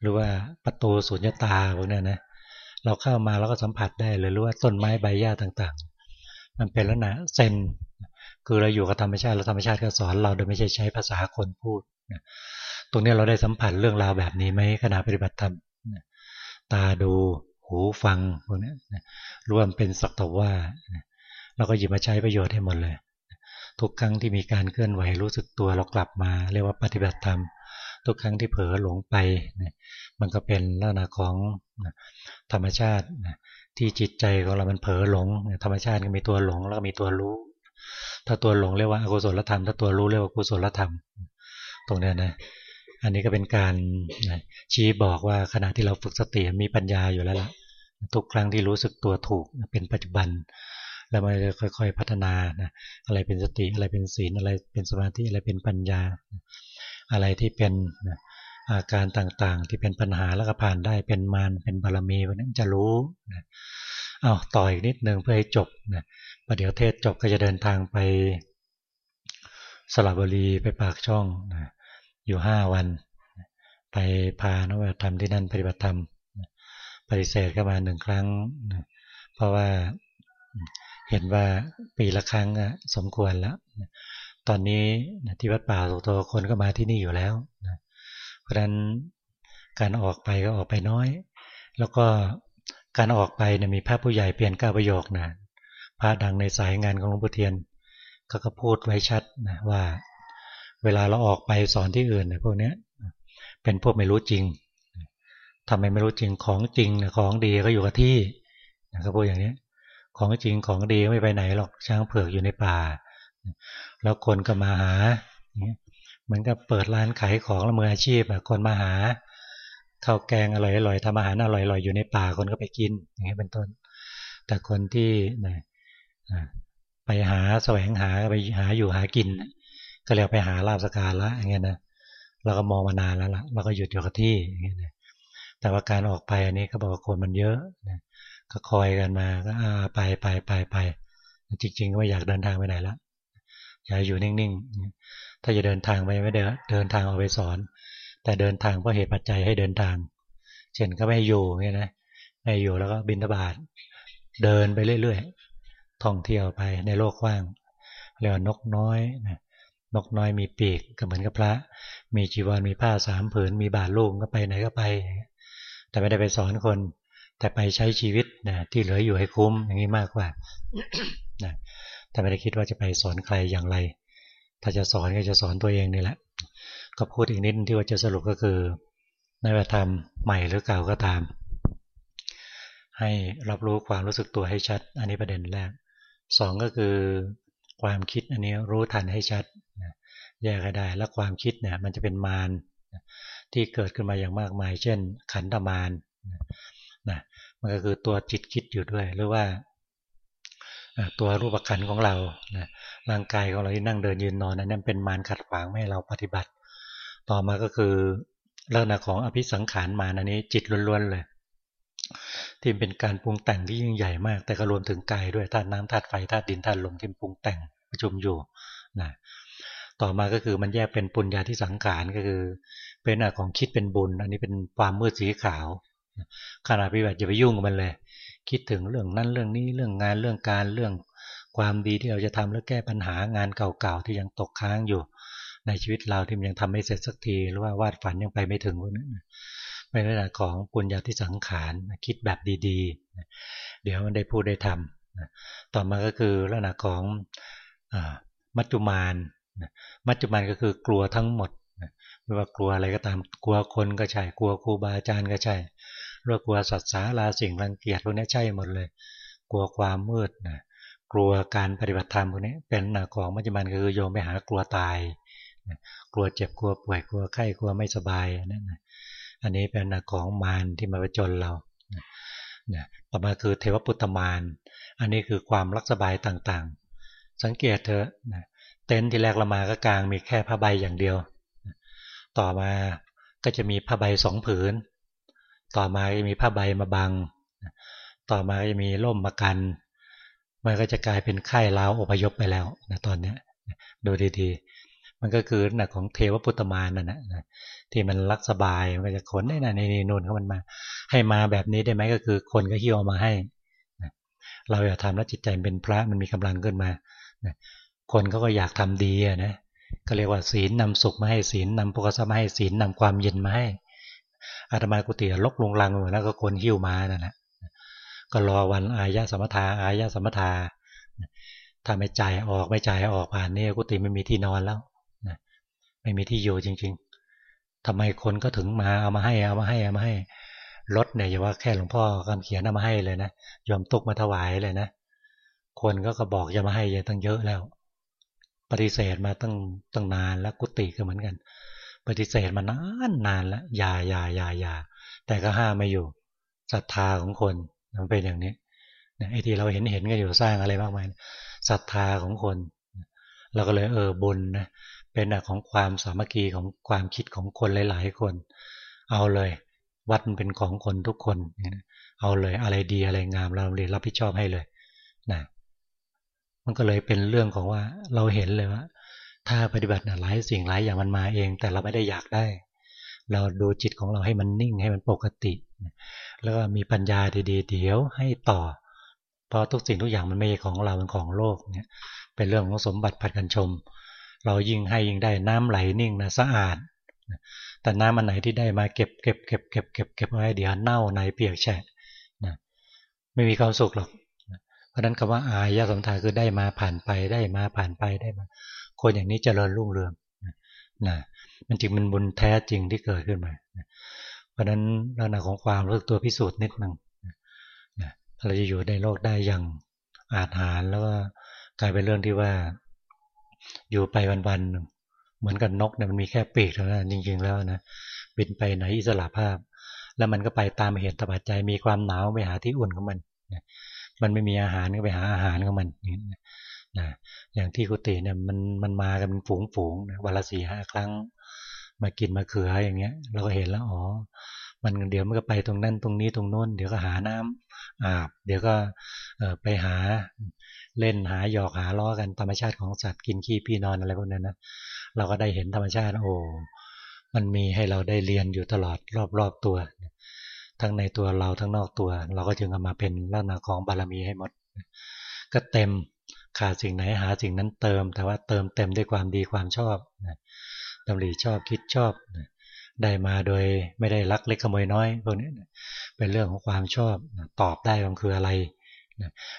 หรือว่าประตูสุญญตาพวกนี้นะเราเข้ามาแล้วก็สัมผัสได้เลยหรือว่าต้นไม้ใบหญ้าต่างๆ มันเป็นลักษณะเซนคือเราอยู่กับธรรมชาติแล้วธรรมชาติก็สอนเราโดยไม่ใช่ใช้ภาษาคนพูดตรงนี้เราได้สัมผัสเรื่องราวแบบนี้ไหมขณะปฏิบัติธรรม ตาดู หูฟังพวกนี้รวมเป็นสักตว่าเราก็หยิบมาใช้ประโยชน์ให้หมดเลย ทุกครั้งที่มีการเคลื่อนไหวรู้สึกตัวเรากลับมา เรียกว่าปฏิบัติธรรม ทุกครั้งที่เผลอหลงไป มันก็เป็นลักษณะของธรรมชาติที่จิตใจของเรามันเผลอหลง ธรรมชาติก็มีตัวหลงแล้วก็มีตัวรู้ ถ้าตัวหลงเรียกว่าอกุศลธรรม ถ้าตัวรู้เรียกว่ากุศลธรรม ตรงนี้นะ อันนี้ก็เป็นการชี้บอกว่าขณะที่เราฝึกสติมีปัญญาอยู่แล้วล่ะทุกครั้งที่รู้สึกตัวถูกเป็นปัจจุบัน แล้วมันจะค่อย ๆพัฒนานะอะไรเป็นสติอะไรเป็นศีลอะไรเป็นสมาธิอะไรเป็นปัญญา อะไรที่เป็นอาการต่างๆ ที่เป็นปัญหาแล้วก็ผ่านได้เป็นมารเป็นบารมีวันนั้นจะรู้นะเอาต่ออีกนิดนึงเพื่อให้จบนะประเดี๋ยวเทศจบก็จะเดินทางไปสระบุรีไปปากช่องนะ อยู่ห้าวัน ไปพานวัตธรรมที่นั่นปฏิบัติธรรม ปฏิเสธก็มาหนึ่งครั้ง เพราะว่าเห็นว่าปีละครั้งสมควรแล้ว ตอนนี้ที่วัดป่าสุโตคนก็มาที่นี่อยู่แล้วเพราะฉะนั้นการออกไปก็ออกไปน้อย แล้วก็การออกไปเนี่ยมีพระผู้ใหญ่เปลี่ยนก้าประโยคนะพระดังในสายงานของหลวงพ่เทียนก็ก็พูดไว้ชัดนะว่า เวลาเราออกไปสอนที่อื่นเนี่ยพวกนี้เป็นพวกไม่รู้จริงทำไมไม่รู้จริงของจริงของดีก็อยู่กับที่นะครับพวกอย่างนี้ของจริงของดีไม่ไปไหนหรอกช้างเผือกอยู่ในป่า แล้วคนก็มาหาเหมือนกับเปิดร้านขายของแล้วมืออาชีพคนมาหาข้าวแกงอร่อยๆทำอาหารอร่อยๆอยู่ในป่าคนก็ไปกินอย่างนี้เป็นต้น แต่คนที่ไปหาแสวงหาไปหาอยู่หากิน ก็เรียกไปหาลาบสการละอย่างเงี้ยนะเราก็มองมานานแล้วล่ะเราก็หยุดอยู่กับที่อย่างเงี้ยนะแต่ว่าการออกไปอันนี้เขาบอกว่าคนมันเยอะนะก็คอยกันมาก็อาไปไปไปไปจริงๆก็ไม่อยากเดินทางไปไหนละอยากอยู่นิ่งๆถ้าจะเดินทางไปไม่เดินเดินทางออกไปสอน แต่เดินทางเพราะเหตุปัจจัยให้เดินทาง เช่นก็ไม่อยู่เงี้ยนะไม่อยู่แล้วก็บินทบาทเดินไปเรื่อยๆท่องเที่ยวไปในโลกกว้างเรียกว่านกน้อยนะ นกน้อยมีปีกก็เหมือนกับพระ มีจีวรมีผ้าสามผืน มีบาทลูกก็ไปไหนก็ไป แต่ไม่ได้ไปสอนคน แต่ไปใช้ชีวิตนะที่เหลืออยู่ให้คุ้มอย่างนี้มากกว่านะแต่ไม่ได้คิดว่าจะไปสอนใครอย่างไร ถ้าจะสอนก็จะสอนตัวเองนี่แหละ ก็พูดอีกนิดที่ว่าจะสรุปก็คือ ในวัฒธรรมใหม่หรือเก่าก็ตาม ให้รับรู้ความรู้สึกตัวให้ชัด อันนี้ประเด็นแรกสองก็คือ ความคิดอันนี้รู้ทันให้ชัดแยกให้ได้แล้วความคิดเนี่ยมันจะเป็นมารที่เกิดขึ้นมาอย่างมากมาย เช่น ขันธมารนะมันก็คือตัวจิตคิดอยู่ด้วย หรือว่าตัวรูปขันของเรานะร่างกายของเราที่นั่งเดินยืนนอนนั้น เป็นมารขัดขวางไม่ให้เราปฏิบัติ ต่อมาก็คือลักษณะของอภิสังขารมาอันนี้จิตล้วนๆเลยที่เป็นการปรุงแต่งที่ยิ่งใหญ่มาก แต่ก็รวมถึงกายด้วยธาตุน้ำธาตุไฟธาตุดินธาตุลมที่ปรุงแต่ง ประชุมอยู่นะต่อมาก็คือมันแยกเป็นปุญญาที่สังขารก็คือ เป็นอของคิดเป็นบุญ อันนี้เป็นความมืดสีขาวขณะปฏิบัติอย่าไปยุ่งกับมันเลย คิดถึงเรื่องนั้นเรื่องนี้เรื่องงานเรื่องการเรื่องความดีที่เราจะทำแล้วแก้ปัญหางานเก่าๆที่ยังตกค้างอยู่ ในชีวิตเราที่มันยังทำไม่เสร็จสักทีหรือว่าวาดฝันยังไปไม่ถึงพวกนั้นเป็นลักษณะของปุญญาที่สังขารคิดแบบดีๆ เดี๋ยวมันได้พูดได้ทำต่อมาก็คือลักษณะของ มัจจุมานมัจจุมานก็คือกลัวทั้งหมดไม่ว่ากลัวอะไรก็ตามกลัวคนก็ใช่กลัวครูบาอาจารย์ก็ใช่เรื่อกลัวสัตว์สาราสิ่งรังเกียจพวกนี้ใช่หมดเลย กลัวความมืดนะกลัวการปฏิบัติธรรมพวกนี้เป็นหนาของมัจจุบันคือโยมไปหากลัวตายกลัวเจ็บกลัวป่วยกลัวไข้กลัวไม่สบายนั่นอันนี้เป็นหนาของมารที่มาประจนเรานะต่อมาคือเทวปุตตมารอันนี้คือความรักสบายต่างๆ สังเกตเถอะเต็นท์ที่แรกเรามาก็กลางมีแค่ผ้าใบอย่างเดียว ต่อมาก็จะมีผ้าใบสองผืน ต่อมาจะมีผ้าใบมาบัง ต่อมาจะมีร่มมากัน มันก็จะกลายเป็นไข้ลาวอพยพไปแล้วนะตอนนี้ดูดีๆ มันก็คือหนักของเทวปุตตมานนั่นนะที่มันรักสบายมันก็จะขนได้นะในนี่นู่นเขามันมา ให้มาแบบนี้ได้ไหมก็คือคนก็หิ้วมาให้ เราอยากทำแล้วจิตใจเป็นพระมันมีกำลังขึ้นมา คนเขาก็อยากทำดีนะก็เรียกว่าศีลนำสุขมาให้ศีลนำปกติมาให้ศีลนำความเย็นมาให้อาตมากุฏิลกลงลังหมดแล้วก็คนหิ้วมานั่นแหละก็รอวันอายะสมถาอายะสมถาถ้าไม่จ่ายออกไม่จ่ายออกผ่านนี่กุฏิไม่มีที่นอนแล้วไม่มีที่อยู่จริง ๆทำไมคนก็ถึงมาเอามาให้เอามาให้เอามาให้รถเนี่ยอย่าว่าแค่หลวงพ่อคำเขียนเอามาให้เลยนะยอมตุกมาถวายเลยนะ คนก็ก็บอกจะมาให้ยังตั้งเยอะแล้ว ปฏิเสธมาตั้งตั้งนานแล้วกุฏิก็เหมือนกัน ปฏิเสธมานานนานแล้วยายายายาแต่ก็ห้ามไม่อยู่ศรัทธาของคนมันเป็นอย่างนี้ไอ้ที่เราเห็นเห็นกันอยู่สร้างอะไรมากมายศรัทธาของคน เราก็เลยเออบุญนะเป็นอของความสามัคคีของความคิดของคนหลาย ๆ คน เอาเลย วัดมันเป็นของคนทุกคน เอาเลยอะไรดีอะไรงามเราเรียรับผิดชอบให้เลยนะ มันก็เลยเป็นเรื่องของว่าเราเห็นเลยว่า ถ้าปฏิบัติหลายสิ่งหลายอย่างมันมาเอง แต่เราไม่ได้อยากได้ เราดูจิตของเราให้มันนิ่งให้มันปกติ แล้วก็มีปัญญาดีๆเดี๋ยวให้ต่อเพราะทุกสิ่งทุกอย่างมันไม่ใช่ของเราเป็นของโลกเนี่ย เป็นเรื่องของสมบัติผัดกันชม เรายิ่งให้ยิ่งได้น้ำไหลนิ่งนะสะอาด แต่น้ำมันไหนที่ได้มาเก็บเก็บเก็บเก็บเก็บเก็บไว้เดี๋ยวเน่าในเปียกแฉะนะไม่มีความสุขหรอก เพราะนั้นคำว่าอายะสมถะคือได้มาผ่านไปได้มาผ่านไปได้มา คนอย่างนี้เจริญรุ่งเรืองนะมันจริงมันบุญแท้จริงที่เกิดขึ้นมาเพราะนั้นลักษณะของความรู้ตัวพิสูจน์นิดนึงนะเราจะอยู่ในโลกได้อย่างอาหารแล้วก็กลายเป็นเรื่องที่ว่า อยู่ไปวันๆเหมือนกับนกเนี่ยมันมีแค่ปีกเท่านั้นจริง ๆ แล้วนะบินไปไหนอิสระภาพ แล้วมันก็ไปตามเหตุปัจจัยมีความหนาวไปหาที่อุ่นของมัน มันไม่มีอาหารก็ไปหาอาหารของมันนะอย่างที่กุฏิเนี่ยมันมันมากันเป็นฝูงฝูงวันละสี่ห้าครั้ง มากินมาเขืออย่างเงี้ย เราก็เห็นแล้วอ๋อมันเดี๋ยวมันก็ไปตรงนั้นตรงนี้ตรงโน้นเดี๋ยวก็หาน้ำอาบเดี๋ยวก็ไปหาเล่นหาหยอกหาล้อกันธรรมชาติของสัตว์กินขี้พี่นอนอะไรพวกนั้นนะเราก็ได้เห็นธรรมชาติโอ้มันมีให้เราได้เรียนอยู่ตลอดรอบๆตัว ทั้งในตัวเราทั้งนอกตัว เราก็จึงเอามาเป็นลักษณะของบารมีให้หมด ก็เต็มขาดสิ่งไหนหาสิ่งนั้นเติม แต่ว่าเติมเต็มด้วยความดีความชอบดำริชอบคิดชอบได้มาโดยไม่ได้รักเล็กขโมยน้อยพวกนี้เป็นเรื่องของความชอบตอบได้มันคืออะไร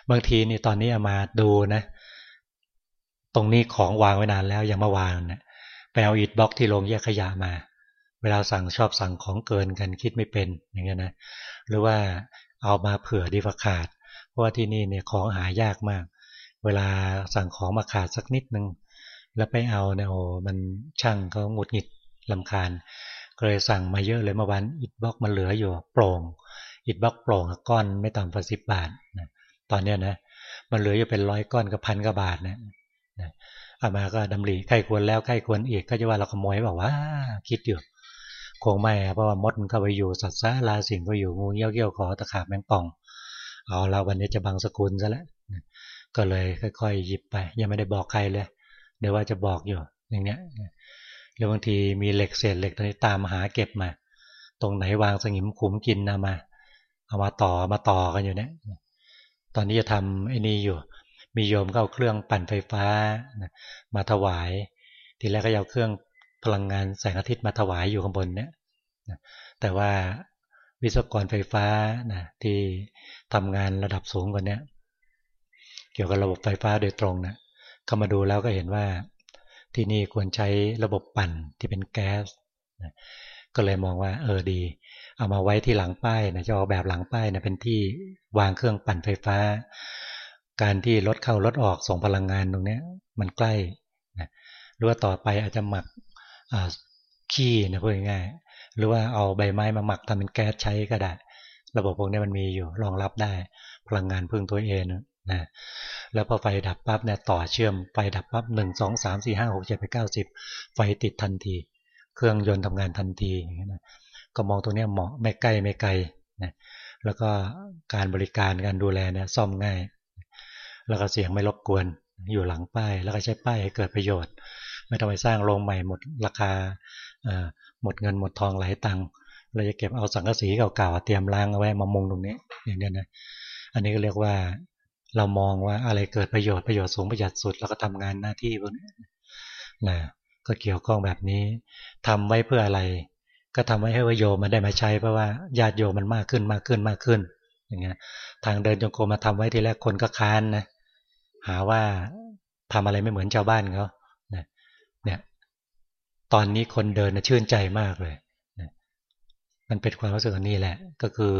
บางทีนี่ตอนนี้เอามาดูนะ ตรงนี้ของวางไว้นานแล้วยังมาวางนะไปเอาอิฐบล็อกที่ลงแยกขยะมา เวลาสั่งชอบสั่งของเกินกันคิดไม่เป็นอย่างเงี้ยนะหรือว่าเอามาเผื่อดีกว่าขาด เพราะว่าที่นี่เนี่ยของหายากมาก เวลาสั่งของมาขาดสักนิดนึงแล้วไปเอาเนี่ยโอ้มันช่างเขาหงุดหงิดลำคาญก็เลยสั่งมาเยอะเลยเมื่อวันอิฐบล็อกมันเหลืออยู่โปร่งอิฐบล็อกโปร่งก้อนไม่ต่ำกว่าสิบบาทนะตอนเนี้ยนะมันเหลืออยู่เป็นร้อยก้อนกับพันกว่าบาทนะนะอามาก็ดำริใครควรแล้วใครควรอีกก็จะว่าเราขโมยบอกว่าคิดอยู่ คงไม่เพราะว่ามดมันเข้าไปอยู่สัตว์ซาลาสิงก็อยู่งูเงี้ยวเกี้ยวขอตะขาบแมงป่อง เอาเราวันนี้จะบังสกุลซะแล้วก็เลยค่อยๆหยิบไป ยังไม่ได้บอกใครเลย เดี๋ยวว่าจะบอกอยู่อย่างเนี้ยหรือบางทีมีเหล็กเศษเหล็กตอนนี้ตามหาเก็บมา ตรงไหนวางสงิมขุมกินนะมาเอามาต่อมาต่อกันอยู่เนี่ยตอนนี้จะทำไอ้นี่อยู่ มีโยมก็เอาเครื่องปั่นไฟฟ้ามาถวาย ทีแรกก็เอาเครื่อง พลังงานแสงอาทิตย์มาถวายอยู่ข้างบนเนี่ยแต่ว่าวิศวกรไฟฟ้านะที่ทำงานระดับสูงกว่านี้เกี่ยวกับระบบไฟฟ้าโดยตรงนะเข้ามาดูแล้วก็เห็นว่าที่นี่ควรใช้ระบบปั่นที่เป็นแก๊สนะก็เลยมองว่า เออดี เอามาไว้ที่หลังป้ายนะจะออกแบบหลังป้ายนะเป็นที่วางเครื่องปั่นไฟฟ้า การที่รถเข้ารถออกส่งพลังงานตรงนี้มันใกล้นะหรือว่าต่อไปอาจจะหมัก ขี้นะพูดง่ายหรือว่าเอาใบไม้มาหมักทำเป็นแก๊สใช้ก็ได้ระบบพวกนี้มันมีอยู่รองรับได้พลังงานพึ่งตัวเองนะแล้วพอไฟดับปั๊บเนี่ยต่อเชื่อมไฟดับปั๊บหนึ่งสองสามสี่ห้าหกเจ็ดแปดเก้าสิบไฟติดทันที เครื่องยนต์ทำงานทันทีอย่างเงี้ยนะก็มองตรงนี้เหมาะไม่ใกล้ไม่ไกลนะแล้วก็การบริการการดูแลเนี่ยซ่อมง่าย แล้วก็เสียงไม่รบกวน อยู่หลังป้าย แล้วก็ใช้ป้ายให้เกิดประโยชน์ ไม่ต้องไปสร้างโรงใหม่หมดราคาหมดเงินหมดทองหลายตังค์เราจะเก็บเอาสังกะสีเก่าๆเตรียมล้างเอาไว้มามุงตรงนี้อย่างนี้นะอันนี้ก็เรียกว่าเรามองว่าอะไรเกิดประโยชน์ประโยชน์สูงประหยัดสุดแล้วก็ทำงานหน้าที่พวกนี้นะก็เกี่ยวข้องแบบนี้ทำไว้เพื่ออะไร ก็ทำไว้ให้วโยมมันได้มาใช้เพราะว่าญาติโยมมันมากขึ้นมากขึ้นมากขึ้น อย่างเงี้ย ทางเดินจงกรมมาทำไว้ทีแรกคนก็ค้านนะหาว่าทำอะไรไม่เหมือนชาวบ้านเขา ตอนนี้คนเดินนะชื่นใจมากเลยมันเป็นความรู้สึกนี้แหละ ก็คือ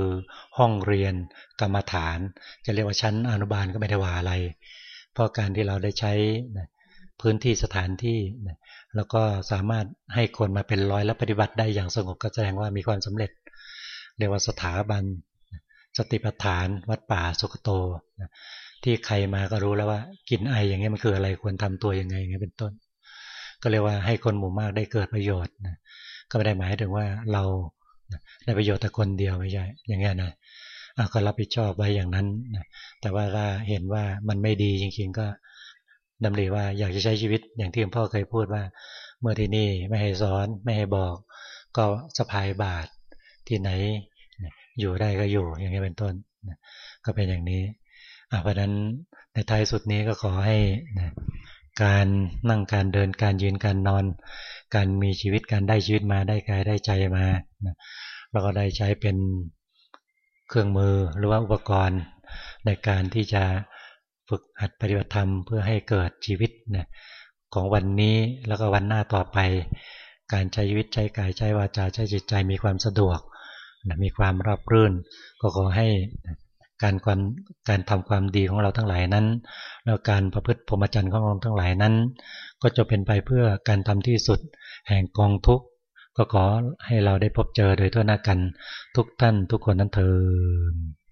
ห้องเรียนกรรมฐาน จะเรียกว่าชั้นอนุบาลก็ไม่ได้ว่าอะไร เพราะการที่เราได้ใช้พื้นที่สถานที่แล้วก็สามารถให้คนมาเป็นร้อยและปฏิบัติได้อย่างสงบก็แสดงว่ามีความสำเร็จ เรียกว่าสถาบัน สติปัฏฐาน วัดป่าสุขโต ที่ใครมาก็รู้แล้วว่า กินไออย่างเงี้ยมันคืออะไรควรทำตัวยังไงอย่างเงี้ยเป็นต้น ก็เรียกว่าให้คนหมู่มากได้เกิดประโยชน์นะก็ไม่ได้หมายถึงว่าเราได้ประโยชน์แต่คนเดียวไม่ใช่อย่างเงี้ยนะก็รับผิดชอบไว้อย่างนั้นนะแต่ว่าถ้าเห็นว่ามันไม่ดีจริงๆก็ดำริว่าอยากจะใช้ชีวิตอย่างที่พ่อเคยพูดว่า เมื่อที่นี่ไม่ให้สอนไม่ให้บอก ก็สะพายบาทที่ไหน อยู่ได้ก็อยู่อย่างนี้เป็นต้นก็เป็นอย่างนี้เพราะนั้นในท้ายสุดนี้ก็ขอให้ การนั่งการเดินการยืนการนอน การมีชีวิตการได้ชีวิตมาได้กายได้ใจมาแล้วก็ได้ใช้เป็นเครื่องมือหรือว่าอุปกรณ์ในการที่จะฝึกหัดปฏิบัติธรรมเพื่อให้เกิดชีวิตนะของวันนี้แล้วก็วันหน้าต่อไป การใช้ชีวิตใช้กายใช้วาจาใช้จิตใจมีความสะดวกนะมีความรับรื่น ก็ขอให้ การความการทำความดีของเราทั้งหลายนั้น แล้วการประพฤติพรหมจรรย์ของเราทั้งหลายนั้น ก็จะเป็นไปเพื่อการทำที่สุด แห่งกองทุกข์ก็ขอให้เราได้พบเจอโดยทั่วหน้ากันทุกท่านทุกคนนั้นเถิด